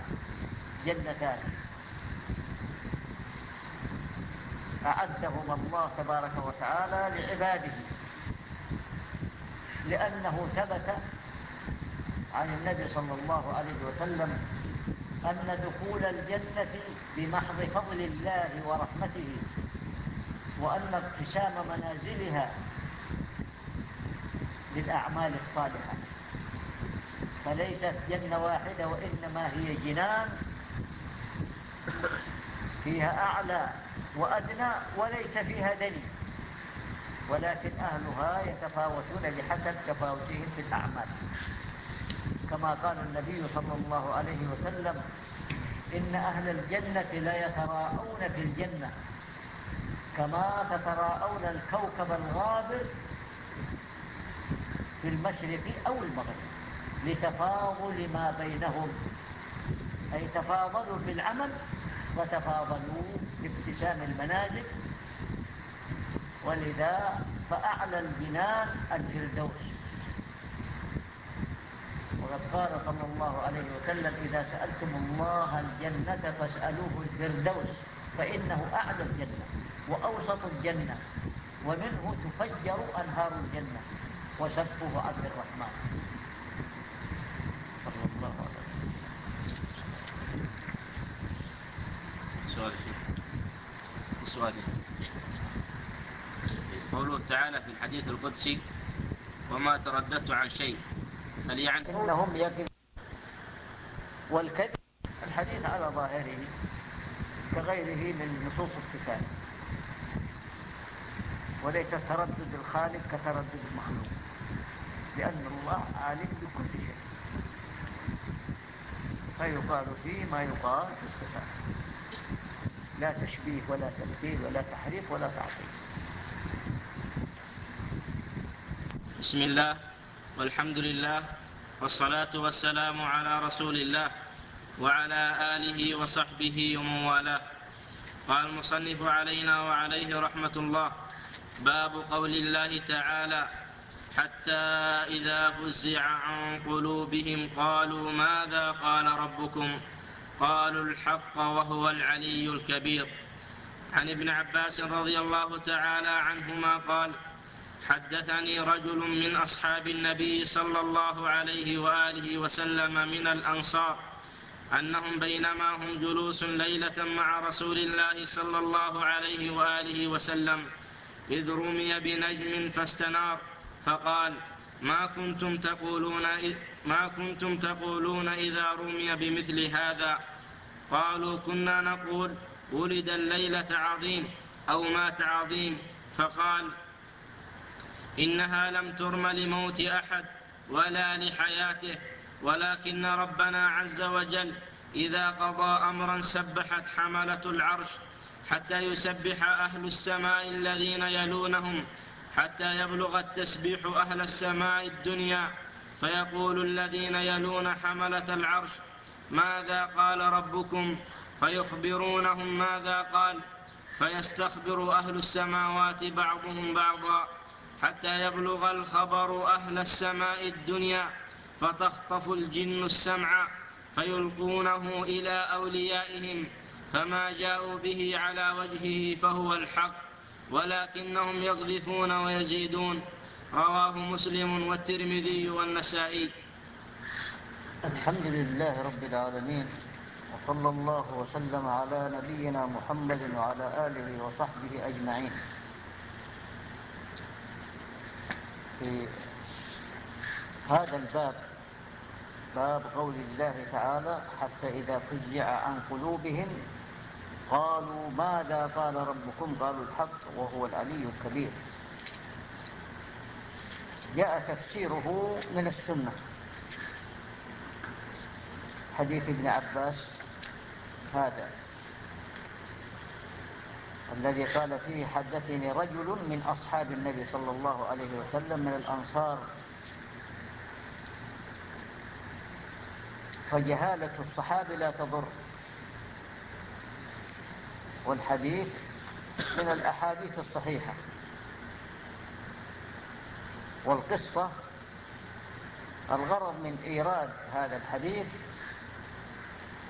جنتان أعدهما الله تبارك وتعالى لعباده لأنه ثبت عن النبي صلى الله عليه وسلم أن دخول الجنة بمحض فضل الله ورحمته وأن اقتسام منازلها بالأعمال الصالحة. فليست جنة واحدة وإنما هي جنان فيها أعلى وأدنى وليس فيها دني ولكن أهلها يتفاوتون بحسب تفاوتهم في الأعمال. كما قال النبي صلى الله عليه وسلم إن أهل الجنة لا يتراءون في الجنة. كما تتراءون الكوكب الغابر في المشرق أو المغرب. لتفاضل ما بينهم. أي تفاضلوا في العمل وتفاضلوا في ابتسام المنازل ولذا فأعلى الجنان الفردوس. وقد قال صلى الله عليه وسلم إذا سألتم الله الجنة فاسألوه الفردوس فإنه أعلى الجنة وأوسط الجنة ومنه تفجر أنهار الجنة وسقفه عبد الرحمن صلى الله عليه وسلم سؤال سؤال. قوله تعالى في الحديث القدسي وما ترددت عن شيء. هل يعني؟ إنهم يكذب. والكذب الحديث على ظاهره كغيره من نصوص الصفات. وليس تردد الخالق كتردد المخلوق لأن الله عالم بكل شيء. فيقال فيه ما يقال في الصفات. لا تشبيه ولا تمثيل ولا تحريف ولا تعطيل. بسم الله والحمد لله والصلاة والسلام على رسول الله وعلى آله وصحبه ومن والاه. قال المصنف علينا وعليه رحمة الله باب قول الله تعالى حتى إذا فزع عن قلوبهم قالوا ماذا قال ربكم؟ قالوا الحق وهو العلي الكبير. عن ابن عباس رضي الله تعالى عنهما قال حدثني رجل من أصحاب النبي صلى الله عليه وآله وسلم من الأنصار أنهم بينما هم جلوس ليلة مع رسول الله صلى الله عليه وآله وسلم إذ رمي بنجم فاستنار فقال ما كنتم تقولون ما كنتم تقولون إذا رمي بمثل هذا؟ قالوا كنا نقول ولد الليلة عظيم أو مات عظيم. فقال إنها لم ترم لموت أحد ولا لحياته ولكن ربنا عز وجل إذا قضى أمرا سبحت حملة العرش حتى يسبح أهل السماء الذين يلونهم حتى يبلغ التسبيح أهل السماء الدنيا. فيقول الذين يلون حملة العرش ماذا قال ربكم؟ فيخبرونهم ماذا قال فيستخبر أهل السماوات بعضهم بعضا حتى يبلغ الخبر أهل السماء الدنيا فتخطف الجن السمع فيلقونه إلى أوليائهم فما جاءوا به على وجهه فهو الحق ولكنهم يقذفون ويزيدون. رواه مسلم والترمذي والنسائي. الحمد لله رب العالمين وصلى الله وسلم على نبينا محمد وعلى آله وصحبه أجمعين. في هذا الباب باب قول الله تعالى حتى إذا فزع عن قلوبهم قالوا ماذا قال ربكم؟ قالوا الحق وهو العلي الكبير. جاء تفسيره من السنة. حديث ابن عباس هذا. الذي قال فيه حدثني رجل من أصحاب النبي صلى الله عليه وسلم من الأنصار. فجهالة الصحابة لا تضر. والحديث من الأحاديث الصحيحة. والقصة الغرض من إيراد هذا الحديث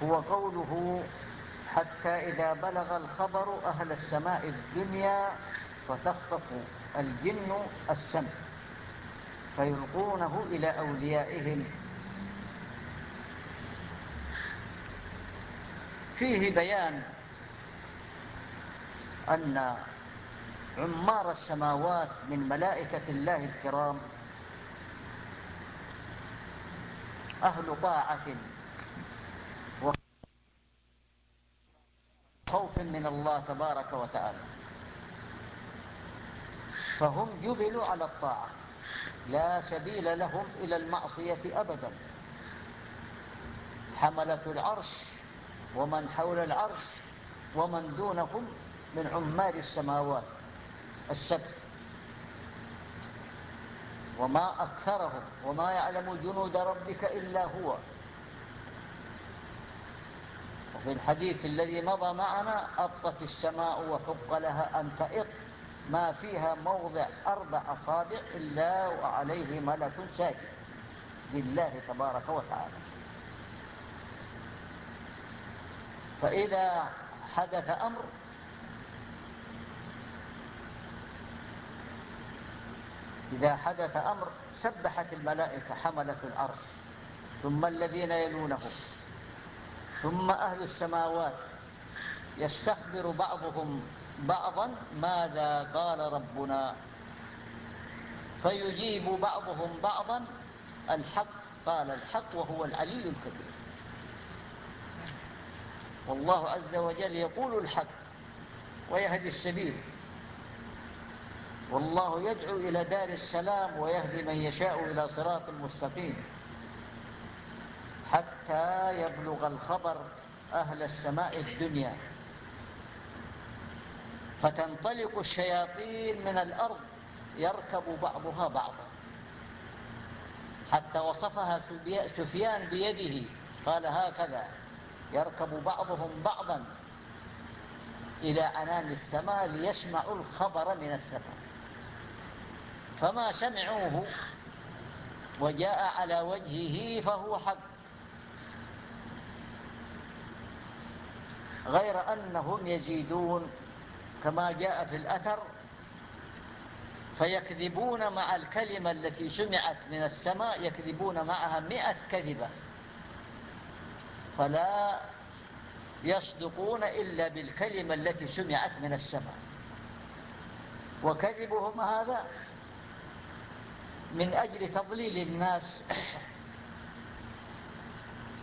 هو قوله حتى إذا بلغ الخبر أهل السماء الدنيا فتخطف الجن السمع فيلقونه إلى أوليائهم. فيه بيان أن عمار السماوات من ملائكة الله الكرام. أهل طاعة وخوف من الله تبارك وتعالى. فهم جبلوا على الطاعة. لا سبيل لهم إلى المعصية أبدا. حملة العرش ومن حول العرش ومن دونهم من عمال السماوات. السبع وما أكثرهم وما يعلم جنود ربك إلا هو. وفي الحديث الذي مضى معنا أطت السماء وحق لها أن تئط ما فيها موضع أربع أصابع إلا وعليه ملك ساجد لله تبارك وتعالى. فإذا حدث أمر إذا حدث أمر سبحت الملائكة حملة العرش ثم الذين يلونهم ثم أهل السماوات. يستخبر بعضهم بعضا ماذا قال ربنا. فيجيب بعضهم بعضا. الحق قال الحق وهو العلي الكبير. والله عز وجل يقول الحق ويهدي السبيل. والله يدعو إلى دار السلام ويهدي من يشاء إلى صراط مستقيم. حتى يبلغ الخبر أهل السماء الدنيا. فتنطلق الشياطين من الأرض يركب بعضها بعضا. حتى وصفها سفيان بيده قال هكذا يركب بعضهم بعضا إلى عنان السماء ليسمعوا الخبر من السماء. فما سمعوه وجاء على وجهه فهو حق. غير أنهم يزيدون كما جاء في الأثر فيكذبون مع الكلمة التي سمعت من السماء يكذبون معها مئة كذبة. فلا يصدقون إلا بالكلمة التي سمعت من السماء. وكذبهم هذا؟ من أجل تضليل الناس <coughs>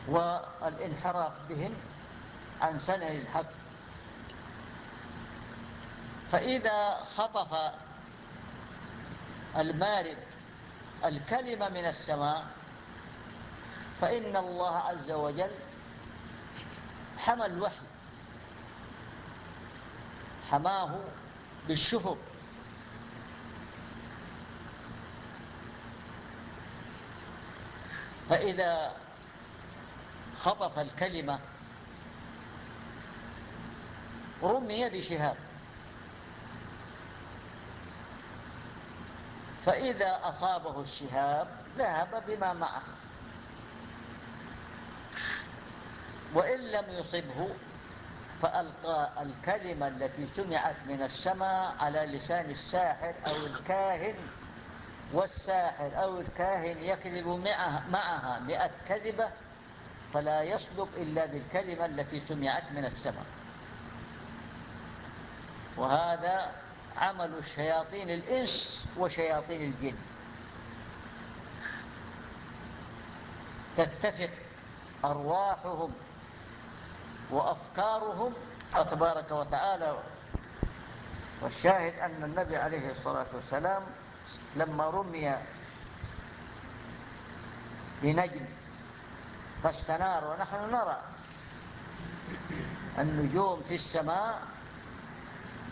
والانحراف بهم عن سنن الحق. فإذا خطف المارد الكلمة من السماء فإن الله عز وجل حمى الوحي حماه بالشهب فإذا خطف الكلمة رمي بشهاب. فإذا أصابه الشهاب ذهب بما معه. وإن لم يصبه فألقى الكلمة التي سمعت من السماء على لسان الساحر أو الكاهن والساحر أو الكاهن يكذب معها مئة كذبة فلا يصدق إلا بالكلمة التي سمعت من السماء. وهذا عمل الشياطين الإنس وشياطين الجن. تتفق أرواحهم وأفكارهم تبارك وتعالى. والشاهد أن النبي عليه الصلاة والسلام لما رمي بنجم فاستنار ونحن نرى النجوم في السماء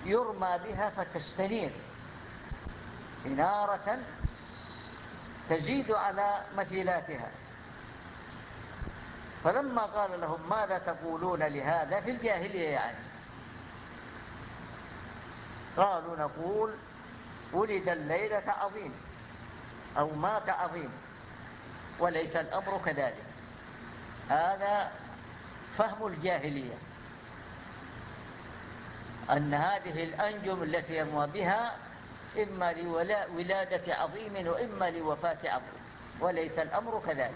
يرمى بها فتستنير إنارة تزيد على مثيلاتها. فلما قال لهم ماذا تقولون لهذا في الجاهلية يعني؟ قالوا نقول ولد الليلة عظيم أو مات عظيم وليس الأمر كذلك. هذا فهم الجاهلية أن هذه الأنجم التي يرمى بها إما لولادة عظيم وإما لوفاة عظيم وليس الأمر كذلك.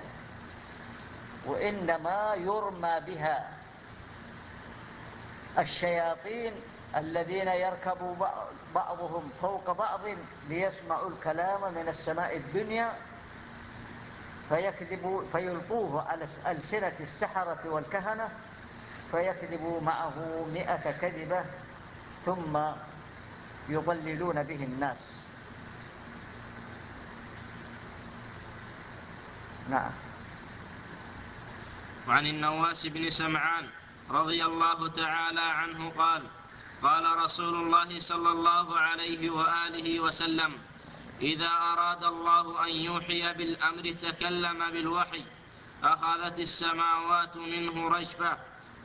وإنما يرمى بها الشياطين الذين يركب بعضهم فوق بعض ليسمعوا الكلام من السماء الدنيا فيكذبوا فيلقوه على ألسنة السحرة والكهنة فيكذبوا معه مئة كذبة ثم يضللون به الناس. نعم. وعن النواس بن سمعان رضي الله تعالى عنه قال قال رسول الله صلى الله عليه وآله وسلم إذا أراد الله أن يوحي بالأمر تكلم بالوحي أخذت السماوات منه رجفة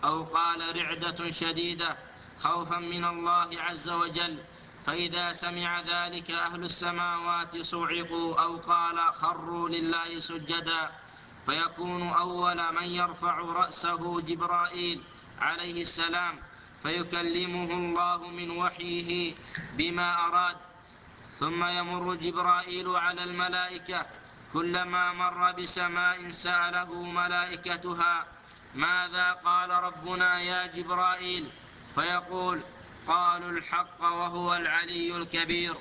أو قال رعدة شديدة خوفا من الله عز وجل فإذا سمع ذلك أهل السماوات صعقوا أو قال خروا لله سجدا فيكون أول من يرفع رأسه جبرائيل عليه السلام فيكلمه الله من وحيه بما أراد ثم يمر جبرائيل على الملائكة كلما مر بسماء سأله ملائكتها ماذا قال ربنا يا جبرائيل؟ فيقول قالوا الحق وهو العلي الكبير.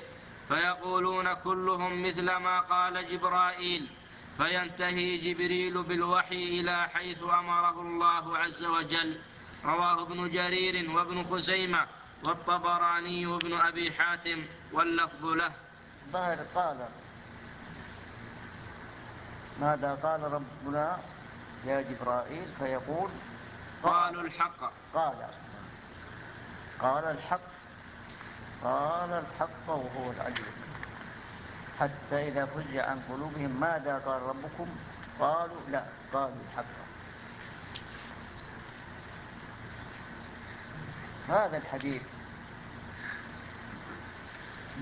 فيقولون كلهم مثل ما قال جبرائيل. فينتهي جبريل بالوحي إلى حيث أمره الله عز وجل. رواه ابن جرير وابن خزيمة والطبراني وابن أبي حاتم واللفظ له. ظهر قال ماذا قال ربنا يا جبرائيل؟ فيقول قالوا الحق. قال قال الحق قال الحق وهو العلي حتى إذا فزع عن قلوبهم ماذا قال ربكم؟ قالوا لا قالوا الحق. هذا الحديث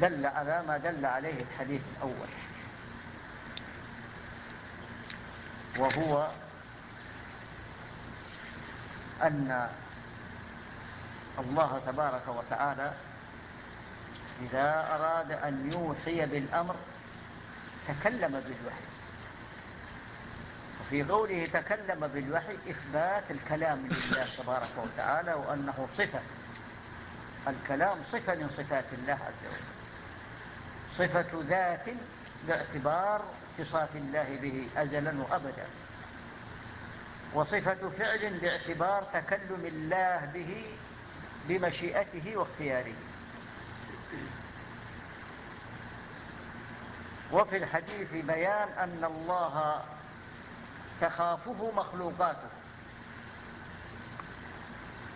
دل على ما دل عليه الحديث الأول. وهو أن الله تبارك وتعالى إذا أراد أن يوحي بالأمر تكلم بالوحي. وفي قوله تكلم بالوحي إثبات الكلام لله تبارك وتعالى وأنه صفة. الكلام صفة من صفات الله عز وجل. صفة ذات باعتبار اتصاف الله به أزلا وأبدا. وصفة فعل باعتبار تكلم الله به بمشيئته واختياره. وفي الحديث بيان أن الله تخافه مخلوقاته.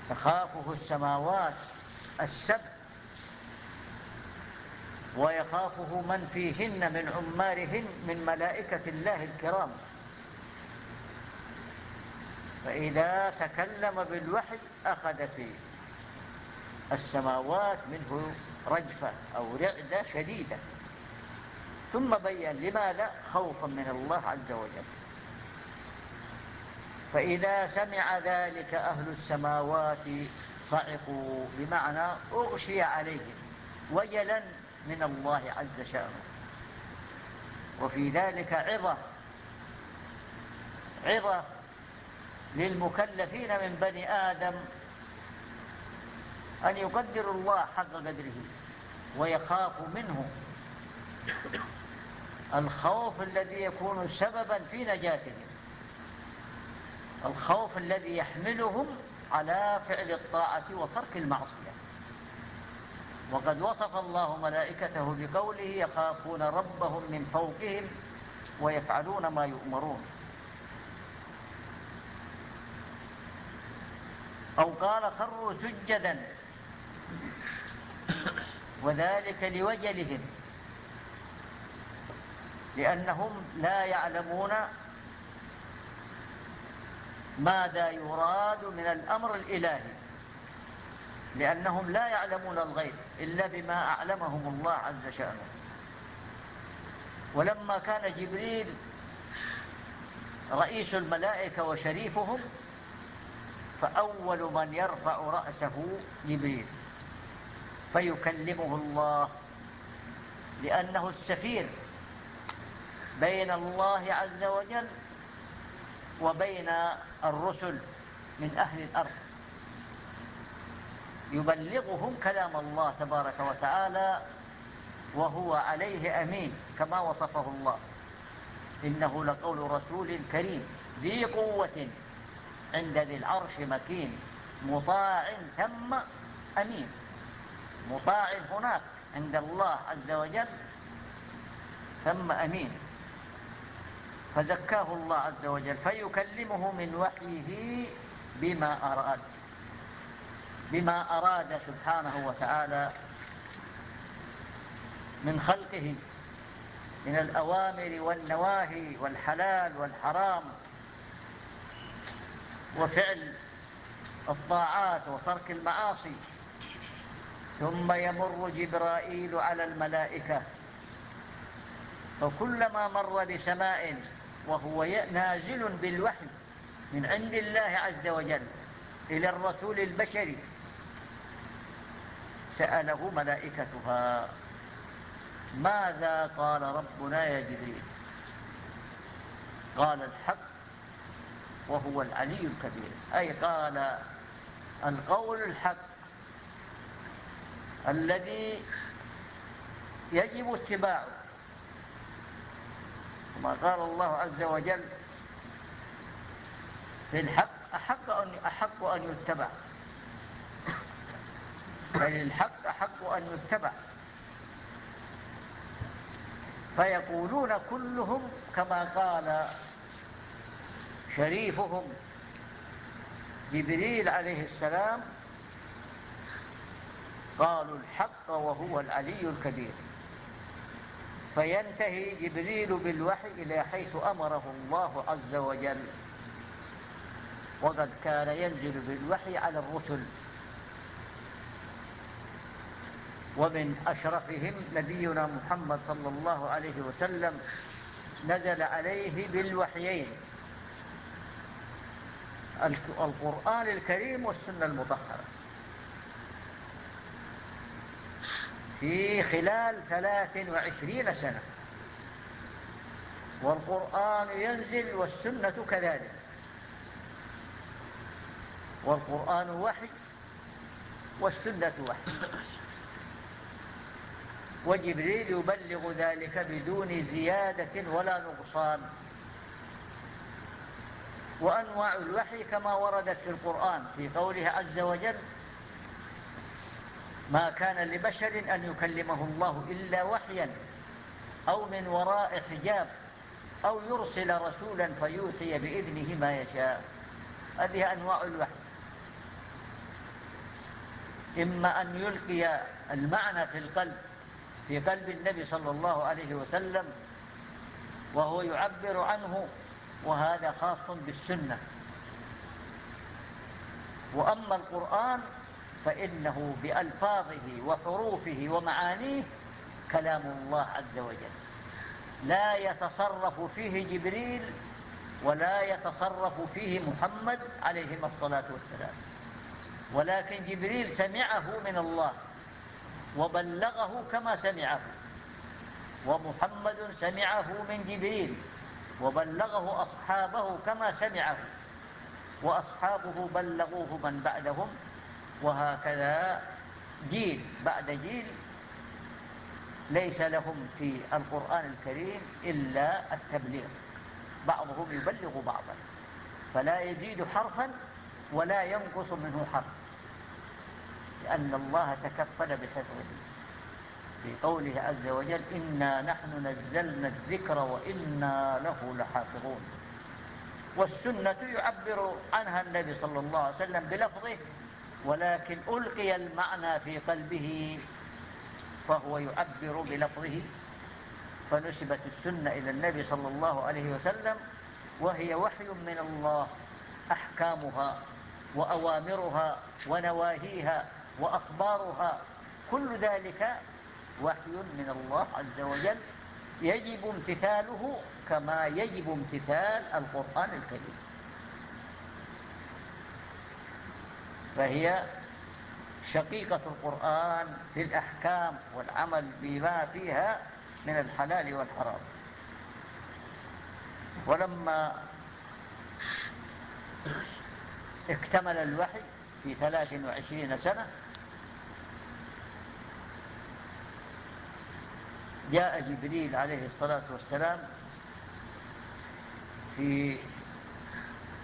تخافه السماوات السبع ويخافه من فيهن من عمارهن من ملائكة الله الكرام. فإذا تكلم بالوحي أخذ في السماوات منه رجفة أو رعدة شديدة. ثم بين لماذا؟ خوفا من الله عز وجل. فإذا سمع ذلك أهل السماوات صعقوا بمعنى أغشي عليهم وجلا من الله عز شأنه. وفي ذلك عظة عظة للمكلفين من بني آدم أن يقدروا الله حق قدره ويخافوا منه الخوف الذي يكون سببا في نجاتهم. الخوف الذي يحملهم على فعل الطاعة وترك المعصية. وقد وصف الله ملائكته بقوله يخافون ربهم من فوقهم ويفعلون ما يؤمرون. أو قال خروا سجدا. وذلك لوجلهم. لأنهم لا يعلمون ماذا يراد من الأمر الإلهي؟ لأنهم لا يعلمون الغيب إلا بما أعلمهم الله عز شأنه. ولما كان جبريل رئيس الملائكة وشريفهم فأول من يرفع رأسه جبريل فيكلمه الله لأنه السفير بين الله عز وجل وبين الرسل من أهل الأرض. يبلغهم كلام الله تبارك وتعالى وهو عليه أمين كما وصفه الله. إنه لقول رسول كريم ذي قوة عند ذي العرش مكين مطاع ثم أمين. مطاع هناك عند الله عز وجل ثم أمين. فزكاه الله عز وجل فيكلمه من وحيه بما أراد. بما أراد سبحانه وتعالى من خلقه من الأوامر والنواهي والحلال والحرام وفعل الطاعات وترك المعاصي. ثم يمر جبرائيل على الملائكة فكلما مر بسماء وهو نازل بالوحي من عند الله عز وجل إلى الرسول البشري. سأله ملائكتها ماذا قال ربنا يا جبريل؟ قال الحق وهو العلي الكبير. أي قال القول الحق الذي يجب اتباعه. كما قال الله عز وجل في الحق أحق أن, أحق أن يتبع. بل الحق أحق أن يتبع. فيقولون كلهم كما قال شريفهم جبريل عليه السلام قالوا الحق وهو العلي الكبير. فينتهي جبريل بالوحي إلى حيث أمره الله عز وجل. وقد كان ينزل بالوحي على الرسل. ومن أشرفهم نبينا محمد صلى الله عليه وسلم نزل عليه بالوحيين. القرآن الكريم والسنة المطهرة. في خلال ثلاث وعشرين سنة. والقرآن ينزل والسنة كذلك. والقرآن وحي والسنة وحي. وجبريل يبلغ ذلك بدون زيادة ولا نقصان. وأنواع الوحي كما وردت في القرآن في قوله عز وجل ما كان لبشر أن يكلمه الله إلا وحيا أو من وراء حجاب أو يرسل رسولا فيوحي بإذنه ما يشاء. هذه أنواع الوحي. إما أن يلقي المعنى في القلب في قلب النبي صلى الله عليه وسلم وهو يعبر عنه وهذا خاص بالسنة. وأما القرآن فإنه بألفاظه وحروفه ومعانيه كلام الله عز وجل. لا يتصرف فيه جبريل ولا يتصرف فيه محمد عليهما الصلاة والسلام. ولكن جبريل سمعه من الله وبلغه كما سمعه. ومحمد سمعه من جبريل وبلغه أصحابه كما سمعه. وأصحابه بلغوه من بعدهم وهكذا جيل بعد جيل ليس لهم في القرآن الكريم إلا التبليغ. بعضهم يبلغ بعضا. فلا يزيد حرفا ولا ينقص منه حرف لأن الله تكفل بحفظه. في قوله عز وجل إنا نحن نزلنا الذكر وإنا له لحافظون. والسنة يعبر عنها النبي صلى الله عليه وسلم بلفظه ولكن ألقي المعنى في قلبه فهو يعبر بلفظه فنسبت السنة إلى النبي صلى الله عليه وسلم وهي وحي من الله أحكامها وأوامرها ونواهيها وأخبارها كل ذلك وحي من الله عز وجل يجب امتثاله كما يجب امتثال القرآن الكريم. فهي شقيقة القرآن في الأحكام والعمل بما فيها من الحلال والحرام. ولما اكتمل الوحي في 23 سنة جاء جبريل عليه الصلاة والسلام في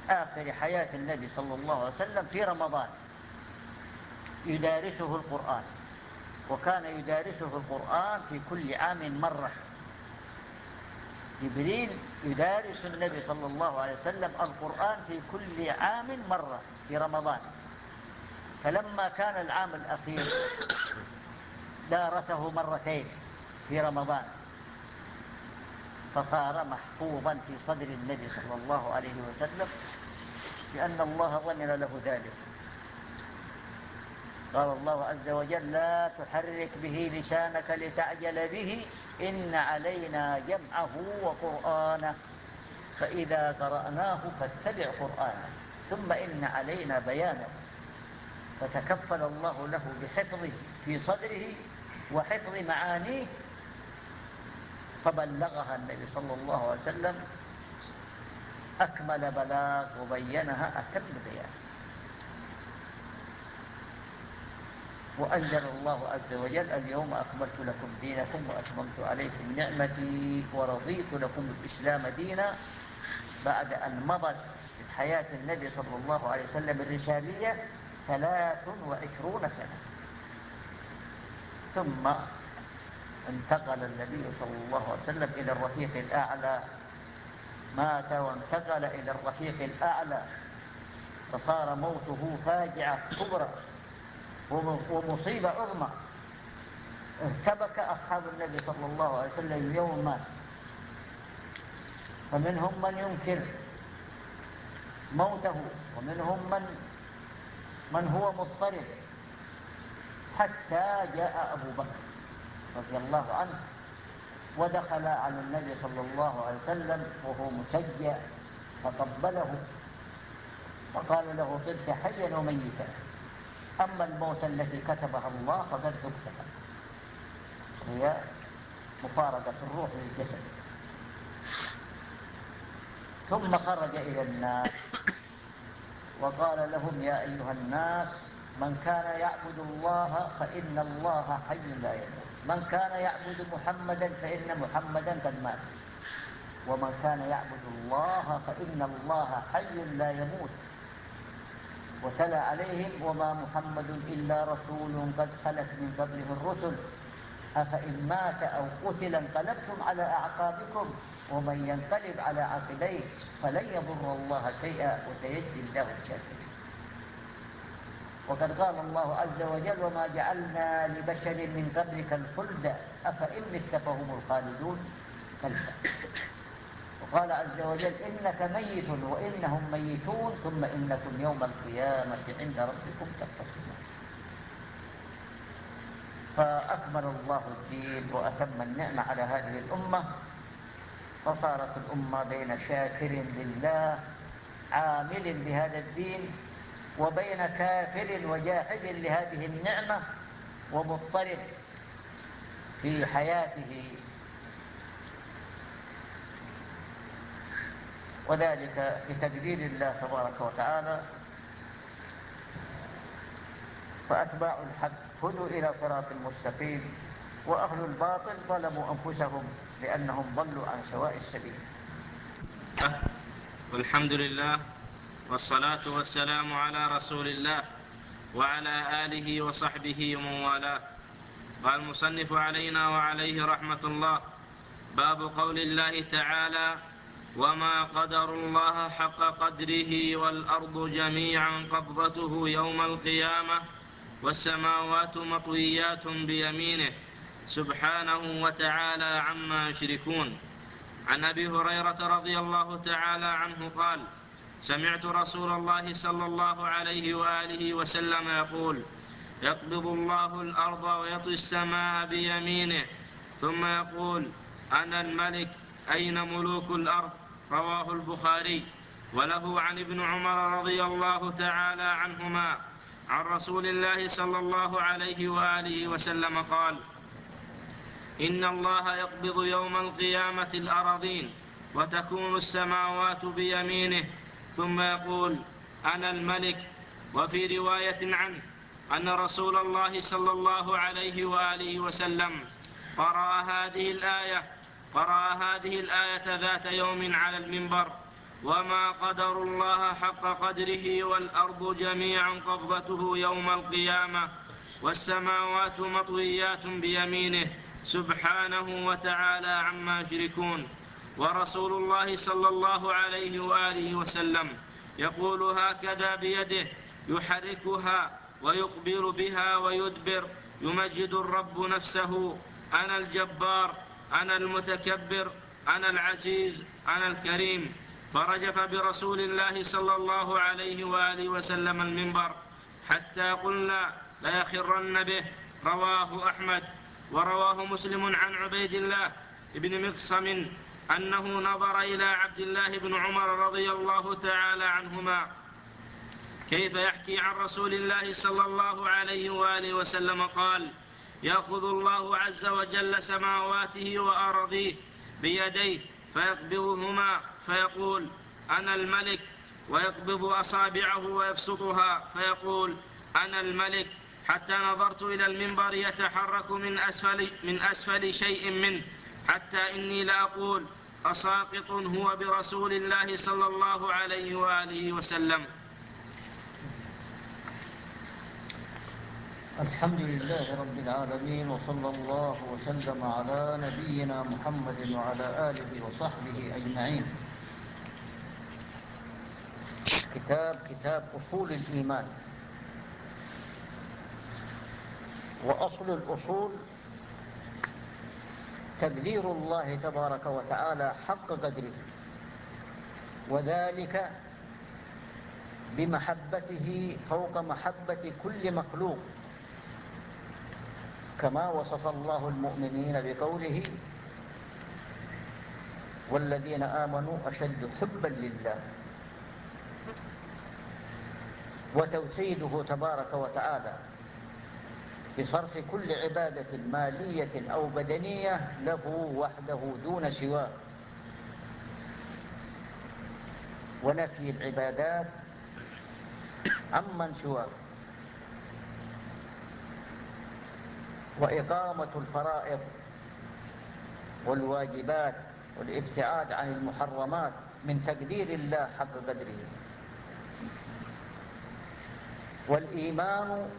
آخر حياة النبي صلى الله عليه وسلم في رمضان. يدارسه القرآن. وكان يدارسه القرآن في كل عام مرة. جبريل يدارس النبي صلى الله عليه وسلم القرآن في كل عام مرة في رمضان. فلما كان العام الأخير دارسه مرتين في رمضان. فصار محفوظا في صدر النبي صلى الله عليه وسلم لأن الله ضمن له ذلك. قال الله عز وجل لا تحرك به لسانك لتعجل به إن علينا جمعه وقرآنه. فإذا قرأناه فاتبع قرآنه ثم إن علينا بيانه. فتكفل الله له بحفظه في صدره وحفظ معانيه. فبلغها النبي صلى الله عليه وسلم أكمل بلاغ وبينها أتم بيان وأنزل الله عز وجل اليوم أكملت لكم دينكم وأتممت عليكم نعمتي ورضيت لكم الإسلام دينا. بعد أن مضت في حياة النبي صلى الله عليه وسلم الرسالية ثلاث وعشرون سنة. ثم انتقل النبي صلى الله عليه وسلم إلى الرفيق الأعلى. مات وانتقل إلى الرفيق الأعلى فصار موته فاجعة كبرى. ومصيبة عظمى ارتبك أصحاب النبي صلى الله عليه وسلم يوم مات. فمنهم من ينكر موته ومنهم من من هو مضطرب. حتى جاء أبو بكر رضي الله عنه ودخل على النبي صلى الله عليه وسلم وهو مسجع فقبله. فقال له طبت حيا وميتا أما الموت التي كتبها الله فقد ذكتها هي مفارقة الروح للجسد. ثم خرج إلى الناس وقال لهم يا أيها الناس من كان يعبد الله فإن الله حي لا يموت. من كان يعبد محمدا فإن محمدا قد مات. ومن كان يعبد الله فإن الله حي لا يموت. وتلا عليهم وما محمد إلا رسول قد خلت من قبله الرسل. أفإن مات أو قتل انقلبتم على أعقابكم ومن ينقلب على عقبيه فلن يضر الله شيئا وسيجزي الله الشاكرين وقد قال الله عز وجل وما جعلنا لبشر من قبلك الخلد أفإن مت فهم الخالدون. وقال عز وجل إنك ميت وإنهم ميتون ثم إنكم يوم القيامة عند ربكم تختصمون. فأكمل الله الدين وأتم النعمة على هذه الأمة. فصارت الأمة بين شاكر لله عامل بهذا الدين وبين كافر وجاحد لهذه النعمة ومضطرب في حياته وذلك بتقدير الله تبارك وتعالى. فأتباع الحق هدوا إلى صراط المستقيم وأهل الباطل ظلموا أنفسهم لأنهم ضلوا عن سواء السبيل. والحمد لله والصلاة والسلام على رسول الله وعلى آله وصحبه ومن والاه. قال المصنف علينا وعليه رحمة الله باب قول الله تعالى وما قدر الله حق قدره والأرض جميعا قبضته يوم القيامة والسماوات مطويات بيمينه سبحانه وتعالى عما يشركون عن ابي هريره رضي الله تعالى عنه قال سمعت رسول الله صلى الله عليه واله وسلم يقول يقبض الله الأرض ويطوي السماء بيمينه ثم يقول أنا الملك اين ملوك الأرض رواه البخاري. وله عن ابن عمر رضي الله تعالى عنهما عن رسول الله صلى الله عليه وآله وسلم قال إن الله يقبض يوم القيامة الأراضين وتكون السماوات بيمينه ثم يقول أنا الملك. وفي رواية عنه أن رسول الله صلى الله عليه وآله وسلم قرأ هذه الآية قرأ هذه الآية ذات يوم على المنبر وما قدر الله حق قدره والأرض جميعا قبضته يوم القيامة والسماوات مطويات بيمينه سبحانه وتعالى عما يشركون. ورسول الله صلى الله عليه واله وسلم يقول هكذا بيده يحركها ويقبل بها ويدبر يمجد الرب نفسه أنا الجبار أنا المتكبر أنا العزيز أنا الكريم. فرجف برسول الله صلى الله عليه وآله وسلم المنبر حتى قلنا ليخرن به. رواه أحمد ورواه مسلم عن عبيد الله بن مقسم أنه نظر إلى عبد الله بن عمر رضي الله تعالى عنهما. كيف يحكي عن رسول الله صلى الله عليه وآله وسلم؟ قال يأخذ الله عز وجل سماواته وأرضيه بيديه فيقبضهما فيقول أنا الملك. ويقبض أصابعه ويبسطها فيقول أنا الملك. حتى نظرت إلى المنبر يتحرك من أسفل, من أسفل شيء منه حتى إني لأقول أساقط هو برسول الله صلى الله عليه وآله وسلم. الحمد لله رب العالمين وصلى الله وسلم على نبينا محمد وعلى آله وصحبه أجمعين. كتاب كتاب أصول الإيمان. وأصل الأصول تقدير الله تبارك وتعالى حق قدره وذلك بمحبته فوق محبة كل مخلوق. كما وصف الله المؤمنين بقوله والذين آمنوا أشد حبا لله وتوحيده تبارك وتعالى بصرف كل عبادة مالية أو بدنية له وحده دون سواه ونفي العبادات عمن سواه وإقامة الفرائض والواجبات والابتعاد عن المحرمات من تقدير الله حق قدره. والإيمان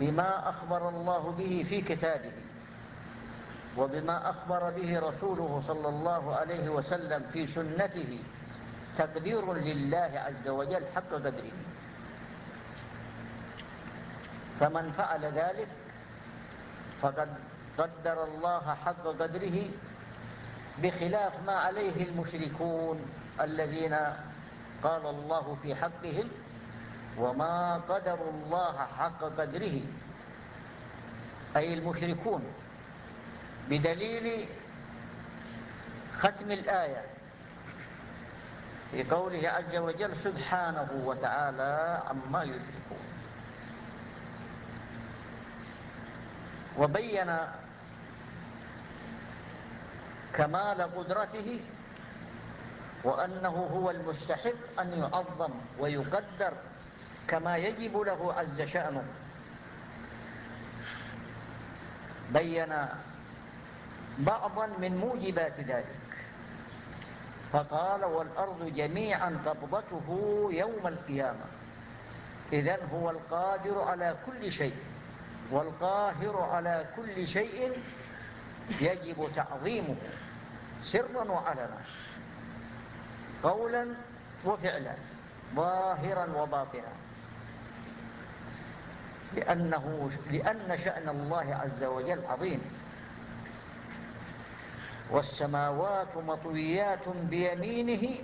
بما أخبر الله به في كتابه وبما أخبر به رسوله صلى الله عليه وسلم في سنته تقدير لله عز وجل حق قدره. فمن فعل ذلك فقد قدر الله حق قدره بخلاف ما عليه المشركون الذين قال الله في حقهم وما قدروا الله حق قدره. أي المشركون بدليل ختم الآية في قوله عز وجل سبحانه وتعالى عما يشركون. وبين كمال قدرته وأنه هو المستحق أن يعظم ويقدر كما يجب له عز شأنه. بين بعضا من موجبات ذلك فقال والأرض جميعا قبضته يوم القيامة. إذن هو القادر على كل شيء. والقاهر على كل شيء يجب تعظيمه سرا وعلنا قولا وفعلا ظاهرا وباطنا. لأنه لأن شأن الله عز وجل عظيم. والسماوات مطويات بيمينه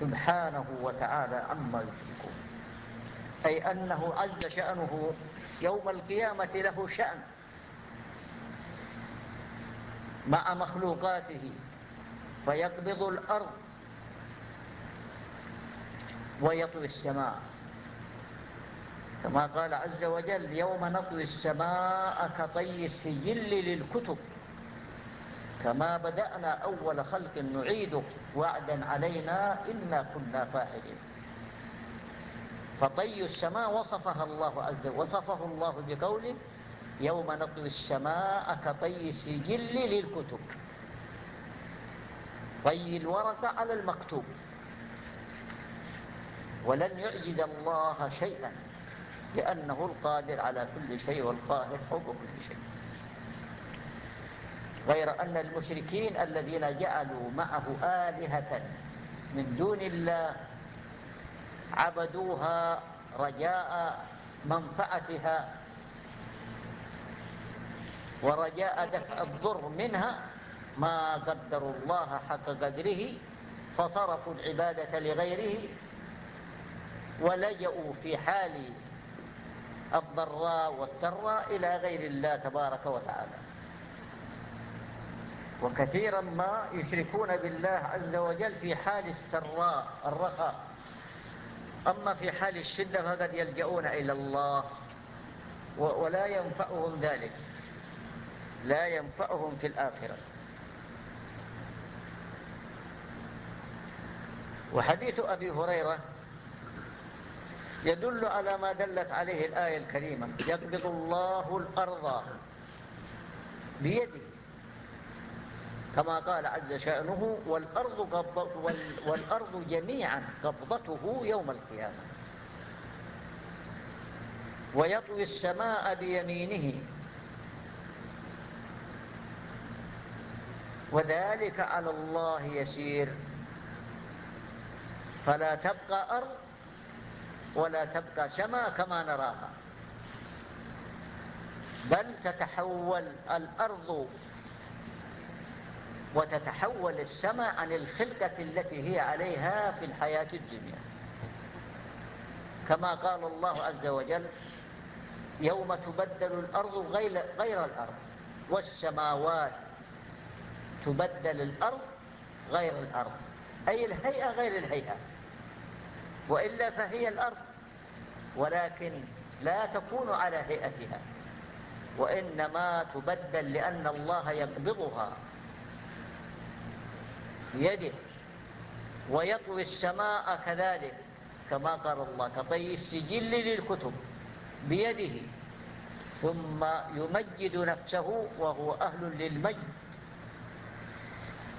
سبحانه وتعالى عما يشركون. أي أنه عز شأنه يوم القيامة له شأن مع مخلوقاته فيقبض الأرض ويطوي السماء. كما قال عز وجل يوم نطوي السماء كطي السجل للكتب. كما بدأنا أول خلق نعيده وعدا علينا إنا كنا فاعلين. فطي السماء وصفها الله عز وجل وصفه الله بقوله يوم نطوي السماء كطي السجل للكتب. طي الورقة على المكتوب. ولن يعجز الله شيئا لأنه القادر على كل شيء والقاهر فوق كل شيء. غير أن المشركين الذين جعلوا معه آلهة من دون الله عبدوها رجاء منفعتها ورجاء دفع الضر منها ما قدروا الله حق قدره فصرفوا العبادة لغيره ولجأوا في حال الضراء والسراء إلى غير الله تبارك وتعالى. وكثيرا ما يشركون بالله عز وجل في حال السراء الرخاء. أما في حال الشدة فقد يلجؤون إلى الله ولا ينفعهم ذلك. لا ينفعهم في الآخرة. وحديث أبي هريرة يدل على ما دلت عليه الآية الكريمة يقبض الله الأرض بيده. كما قال عز شأنه والأرض, قبض والأرض جميعا قبضته يوم القيامة. ويطوي السماء بيمينه. وذلك على الله يسير. فلا تبقى أرض ولا تبقى سماء كما نراها. بل تتحول الأرض وتتحول السماء عن الخلقة التي هي عليها في الحياة الدنيا. كما قال الله عز وجل يوم تبدل الأرض غير, غير الأرض والسماوات تبدل الأرض غير الأرض. أي الهيئة غير الهيئة. وإلا فهي الأرض ولكن لا تكون على هيئتها. وإنما تبدل لأن الله يقبضها. بيده. ويطوي السماء كذلك كما قال الله كطي السجل للكتب بيده. ثم يمجد نفسه وهو أهل للمجد.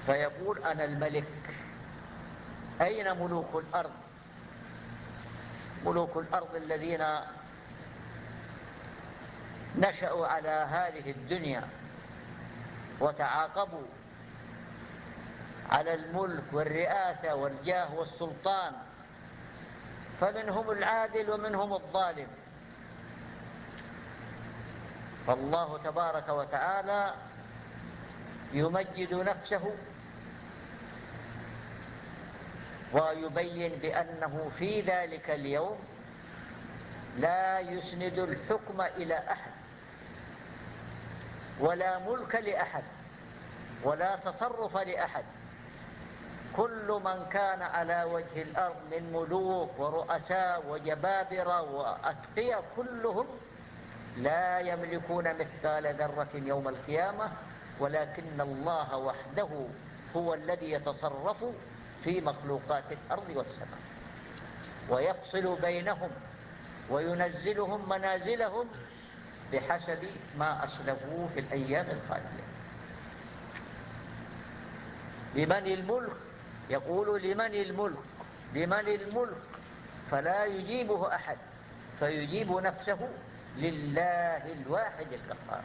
فيقول أنا الملك. أين ملوك الأرض؟ ملوك الأرض الذين نشأوا على هذه الدنيا وتعاقبوا على الملك والرئاسة والجاه والسلطان فمنهم العادل ومنهم الظالم. فالله تبارك وتعالى يمجد نفسه ويبين بأنه في ذلك اليوم لا يسند الحكم إلى أحد ولا ملك لأحد ولا تصرف لأحد. كل من كان على وجه الأرض من ملوك ورؤساء وجبابرة وأتقية كلهم لا يملكون مثقال ذرة يوم القيامة ولكن الله وحده هو الذي يتصرف في مخلوقات الأرض والسماء. ويفصل بينهم وينزلهم منازلهم بحسب ما أسلفوا في الأيام الخالية. لمن الملك يقول لمن الملك لمن الملك فلا يجيبه أحد فيجيب نفسه لله الواحد القهار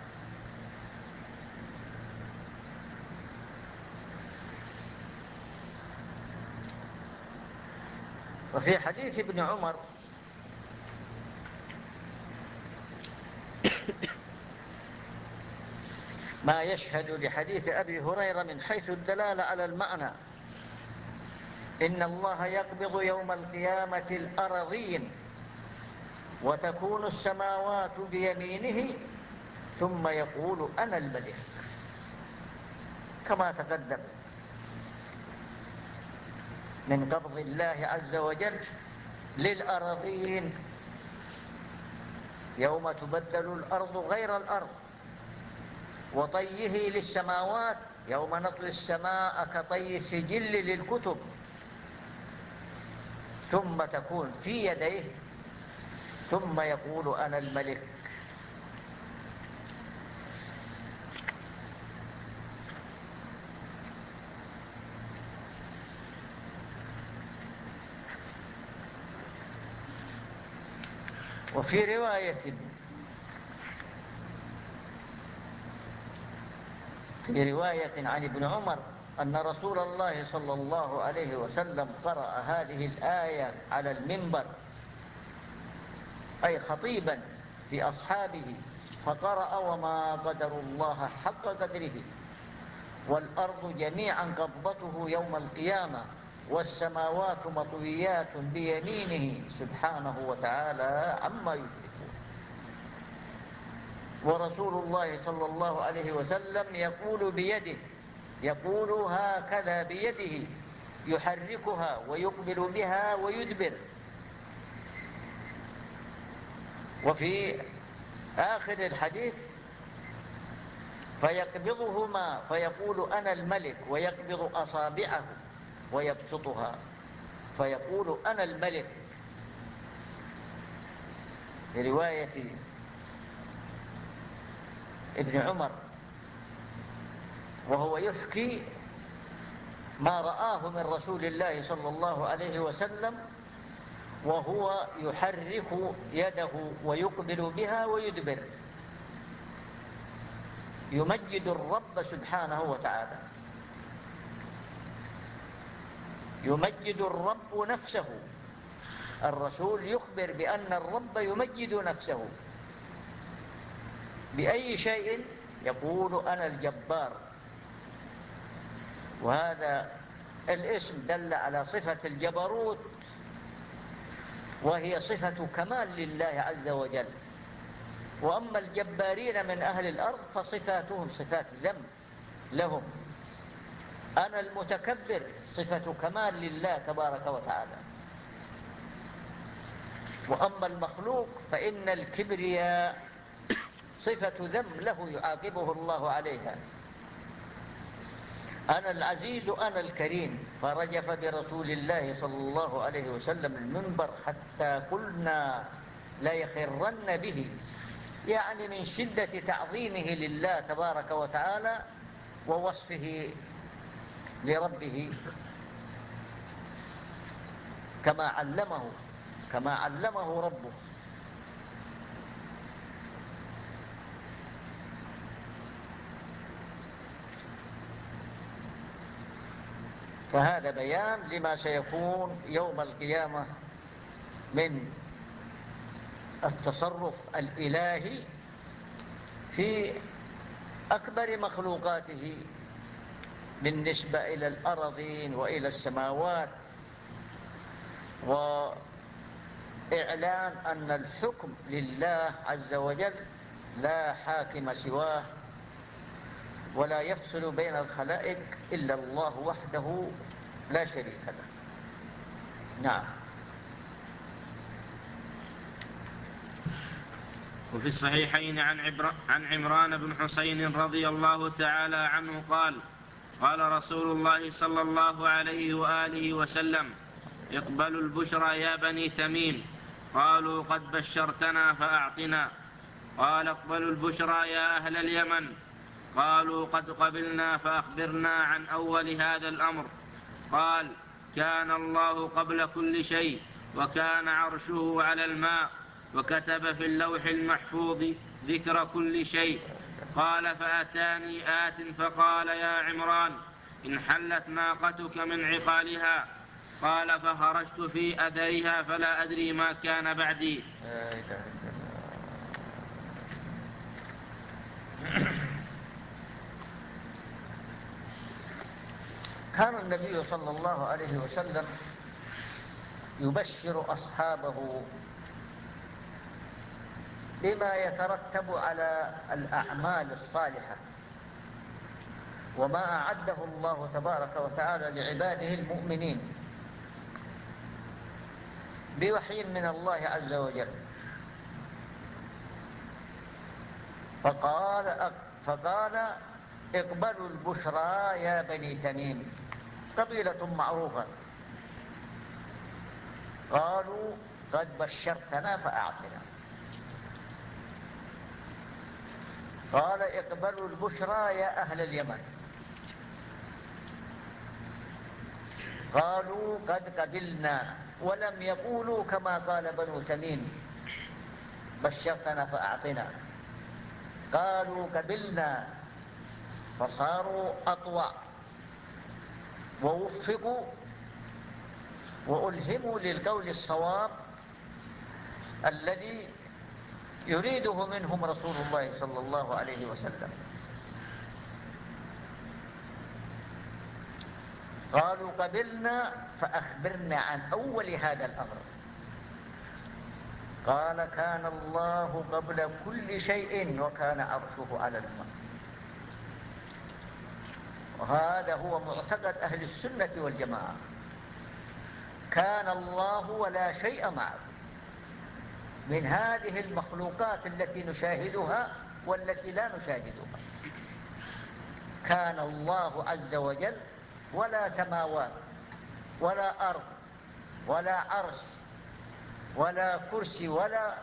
وفي حديث ابن عمر ما يشهد لحديث أبي هريرة من حيث الدلالة على المعنى إن الله يقبض يوم القيامة الأرضين وتكون السماوات بيمينه ثم يقول أنا الملك. كما تقدم من قبض الله عز وجل للأرضين. يوم تبدل الأرض غير الأرض وطيه للسماوات يوم نطوي السماء كطي السجل للكتب. ثم تكون في يديه ثم يقول أنا الملك. وفي رواية في رواية عن ابن عمر أن رسول الله صلى الله عليه وسلم قرأ هذه الآية على المنبر أي خطيبا في أصحابه فقرأ وما قدر الله حق قدره والأرض جميعا قبضته يوم القيامة والسماوات مطويات بيمينه سبحانه وتعالى عما يشركون. ورسول الله صلى الله عليه وسلم يقول بيده يقول هكذا بيده يحركها ويقبل بها ويدبر. وفي آخر الحديث فيقبضهما فيقول أنا الملك ويقبض أصابعه ويبسطها. فيقول أنا الملك. في رواية ابن عمر وهو يحكي ما رآه من رسول الله صلى الله عليه وسلم وهو يحرك يده ويقبل بها ويدبر. يمجد الرب سبحانه وتعالى. يمجد الرب نفسه. الرسول يخبر بأن الرب يمجد نفسه. بأي شيء؟ يقول أنا الجبار. وهذا الاسم دل على صفة الجبروت وهي صفة كمال لله عز وجل. وأما الجبارين من أهل الأرض فصفاتهم صفات ذنب لهم. أنا المتكبر صفة كمال لله تبارك وتعالى. وأما المخلوق فإن الكبرياء صفة ذم له يعاقبه الله عليها. أنا العزيز أنا الكريم. فرجف برسول الله صلى الله عليه وسلم المنبر حتى قلنا ليخرن به. يعني من شدة تعظيمه لله تبارك وتعالى ووصفه لربه كما علمه كما علمه ربه. فهذا بيان لما سيكون يوم القيامة من التصرف الإلهي في أكبر مخلوقاته بالنسبة إلى الأرضين وإلى السماوات وإعلان أن الحكم لله عز وجل لا حاكم سواه. ولا يفصل بين الخلائق إلا الله وحده لا شريك له. نعم. وفي الصحيحين عن, عبر عن عمران بن حسين رضي الله تعالى عنه قال قال رسول الله صلى الله عليه وآله وسلم اقبلوا البشرى يا بني تميم. قالوا قد بشرتنا فأعطنا. قال اقبلوا البشرى يا أهل اليمن. قالوا قد قبلنا فأخبرنا عن أول هذا الأمر. قال كان الله قبل كل شيء وكان عرشه على الماء وكتب في اللوح المحفوظ ذكر كل شيء. قال فأتاني آت فقال يا عمران إن حلت ناقتك من عقالها. قال فخرجت في أثرها فلا أدري ما كان بعدي. كان النبي صلى الله عليه وسلم يبشر أصحابه بما يترتب على الأعمال الصالحة وما أعده الله تبارك وتعالى لعباده المؤمنين بوحي من الله عز وجل. فقال فقال اقبلوا البشرى يا بني تميم. قبيلة معروفة. قالوا قد بشرتنا فأعطنا. قال اقبلوا البشرى يا أهل اليمن. قالوا قد قبلنا ولم يقولوا كما قال بنو تميم. بشرتنا فأعطنا. قالوا قبلنا فصاروا أطوع. ووفقوا وألهموا للقول الصواب الذي يريده منهم رسول الله صلى الله عليه وسلم. قالوا قبلنا فأخبرنا عن أول هذا الأمر. قال كان الله قبل كل شيء وكان عرشه على الماء. وهذا هو معتقد أهل السنة والجماعة. كان الله ولا شيء معه. من هذه المخلوقات التي نشاهدها والتي لا نشاهدها. كان الله عز وجل ولا سماوات ولا أرض ولا عرش ولا كرسي ولا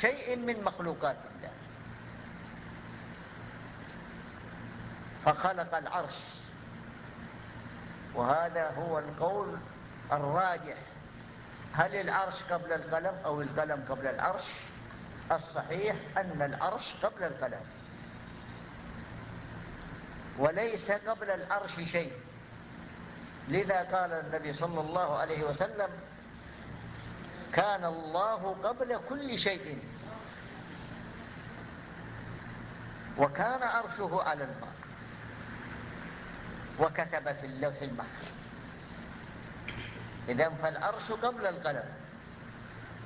شيء من مخلوقات الله. فخلق العرش. وهذا هو القول الراجح. هل العرش قبل القلم أو القلم قبل العرش؟ الصحيح أن العرش قبل القلم. وليس قبل العرش شيء. لذا قال النبي صلى الله عليه وسلم كان الله قبل كل شيء. وكان عرشه على الماء وكتب في اللوح المحفوظ. إذا فالعرش قبل القلم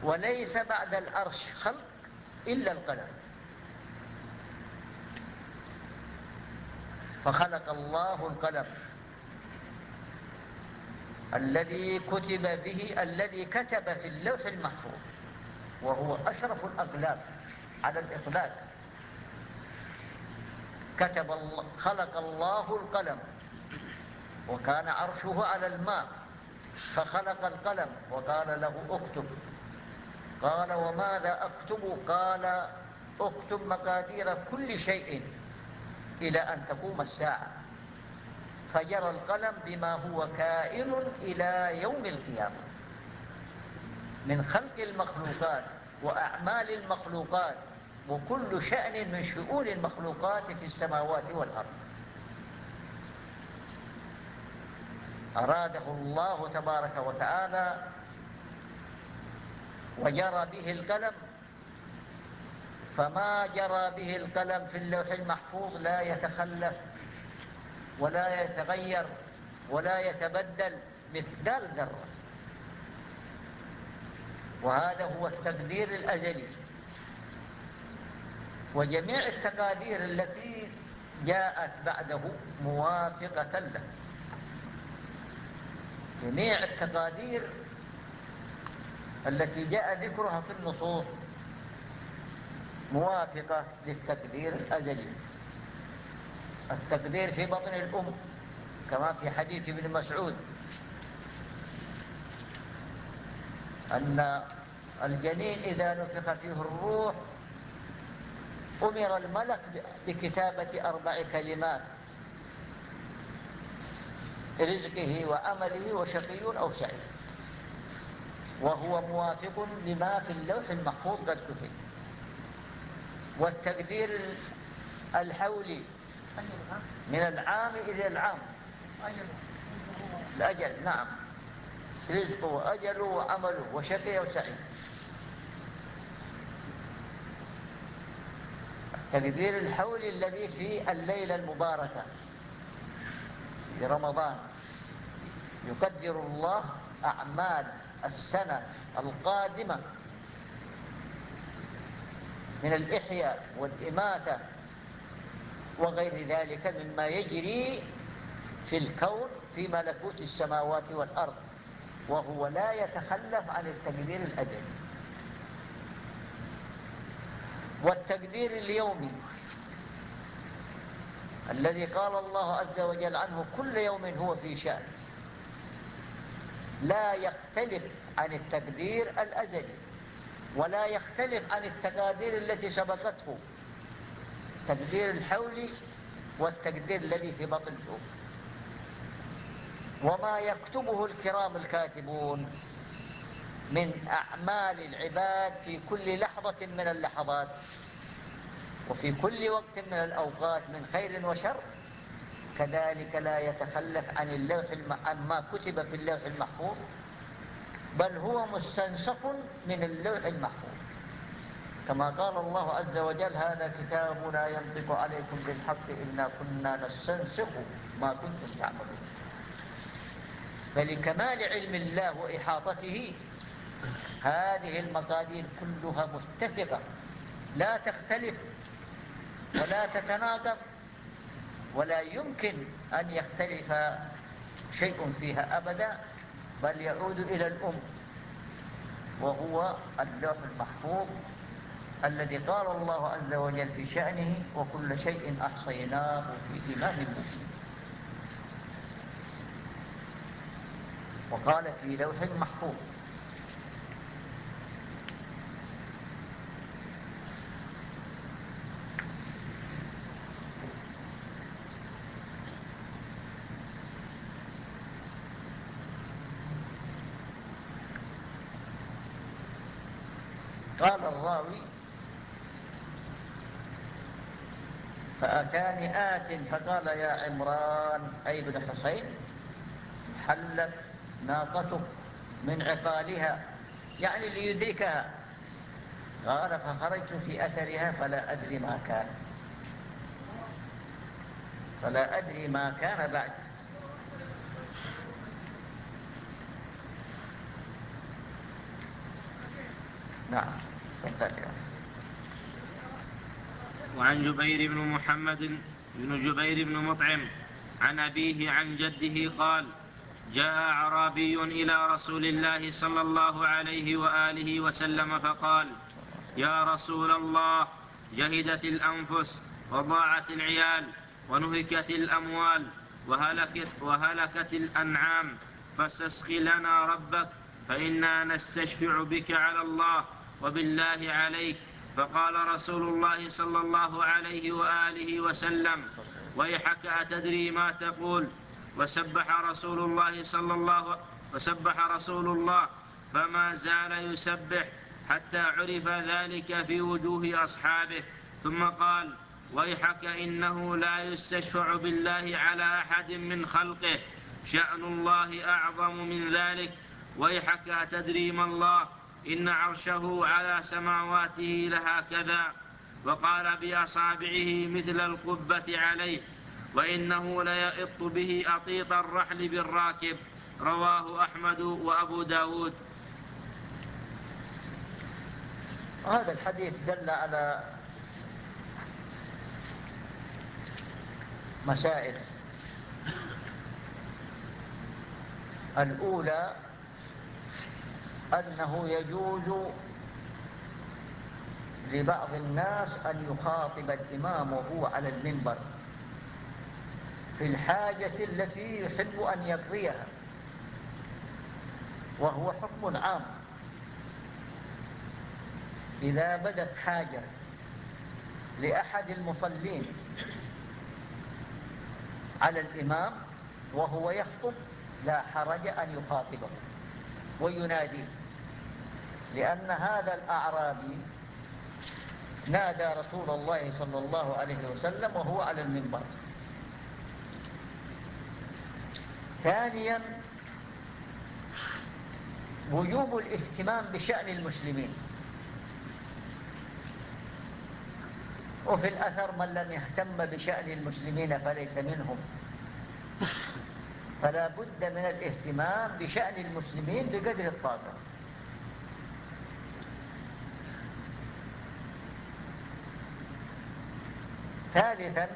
وليس بعد العرش خلق إلا القلم. فخلق الله القلم الذي كتب به الذي كتب في اللوح المحفوظ وهو أشرف الأقلام على الإطلاق كتب الله خلق الله القلم وكان عرشه على الماء فخلق القلم وقال له اكتب. قال وماذا اكتب؟ قال اكتب مقادير كل شيء إلى أن تقوم الساعة. فجرى القلم بما هو كائن إلى يوم القيامة. من خلق المخلوقات وأعمال المخلوقات وكل شأن من شؤون المخلوقات في السماوات والأرض. أراده الله تبارك وتعالى وجرى به القلم فما جرى به القلم في اللوح المحفوظ لا يتخلف ولا يتغير ولا يتبدل مثقال ذرة. وهذا هو التقدير الأزلي وجميع التقادير التي جاءت بعده موافقة له. جميع التقادير التي جاء ذكرها في النصوص موافقة للتقدير الأزلي. التقدير في بطن الأم كما في حديث ابن مسعود أن الجنين إذا نفخ فيه الروح أمر الملك بكتابة أربع كلمات. رزقه وعمله وشقي أو سعيد. وهو موافق لما في اللوح المحفوظ قد كتب. والتقدير الحولي من العام إلى العام. الأجل نعم. رزقه وأجله وعمله وشقي وسعيد التقدير الحولي الذي في الليلة المباركة في رمضان. يقدر الله أعمال السنة القادمة من الإحياء والإماتة وغير ذلك مما يجري في الكون في ملكوت السماوات والأرض وهو لا يتخلف عن التقدير الأجلي والتقدير اليومي الذي قال الله عز وجل عنه كل يوم هو في شأن. لا يختلف عن التقدير الأزلي ولا يختلف عن التقادير التي سبقته تقدير الحولي والتقدير الذي في بطن الأم وما يكتبه الكرام الكاتبون من أعمال العباد في كل لحظة من اللحظات وفي كل وقت من الأوقات من خير وشر. كذلك لا يتخلف عن اللوح عن ما كتب في اللوح المحفوظ بل هو مستنسخ من اللوح المحفوظ. كما قال الله عز وجل هذا كتابنا ينطق عليكم بالحق إنا كنا نستنسخ ما كنتم تعملون. فلكمال علم الله وإحاطته هذه المقادير كلها متفقة لا تختلف ولا تتناقض. ولا يمكن أن يختلف شيء فيها أبدا بل يعود إلى الأم. وهو اللوح المحفوظ الذي قال الله عز وجل في شأنه وكل شيء أحصيناه في إمام مبين وقال في لوح محفوظ قال الراوي فأتاني آت فقال يا عمران أي بن حسين حلت ناقتك من عقالها يعني ليدركها. قال فخرجت في أثرها فلا أدري ما كان. فلا أدري ما كان بعد. نعم. وعن جبير بن محمد بن جبير بن مطعم عن أبيه عن جده قال جاء أعرابي إلى رسول الله صلى الله عليه وآله وسلم فقال يا رسول الله جهدت الأنفس وضاعت العيال ونهكت الأموال وهلكت, وهلكت الأنعام فاستسق لنا ربك فإنا نستشفع بك على الله. وبالله عليك. فقال رسول الله صلى الله عليه وآله وسلم ويحك أتدري ما تقول؟ وسبح رسول الله صلى الله وسبح رسول الله فما زال يسبح حتى عرف ذلك في وجوه أصحابه. ثم قال ويحك إنه لا يستشفع بالله على أحد من خلقه. شأن الله أعظم من ذلك. ويحك أتدري ما الله؟ إن عرشه على سماواته لهكذا وقال بأصابعه مثل القبة عليه وإنه ليئط به أطيط الرحل بالراكب. رواه أحمد وأبو داود. هذا الحديث دل على مسائل. الأولى أنه يجوز لبعض الناس أن يخاطب الإمام وهو على المنبر في الحاجة التي يحب أن يقضيها وهو حكم عام. إذا بدت حاجة لأحد المصلين على الإمام وهو يخطب لا حرج أن يخاطبه وينادي لأن هذا الأعرابي نادى رسول الله صلى الله عليه وسلم وهو على المنبر. ثانيا وجوب الاهتمام بشأن المسلمين. وفي الأثر من لم يهتم بشأن المسلمين فليس منهم. فلا بد من الاهتمام بشأن المسلمين بقدر الطاقة. ثالثا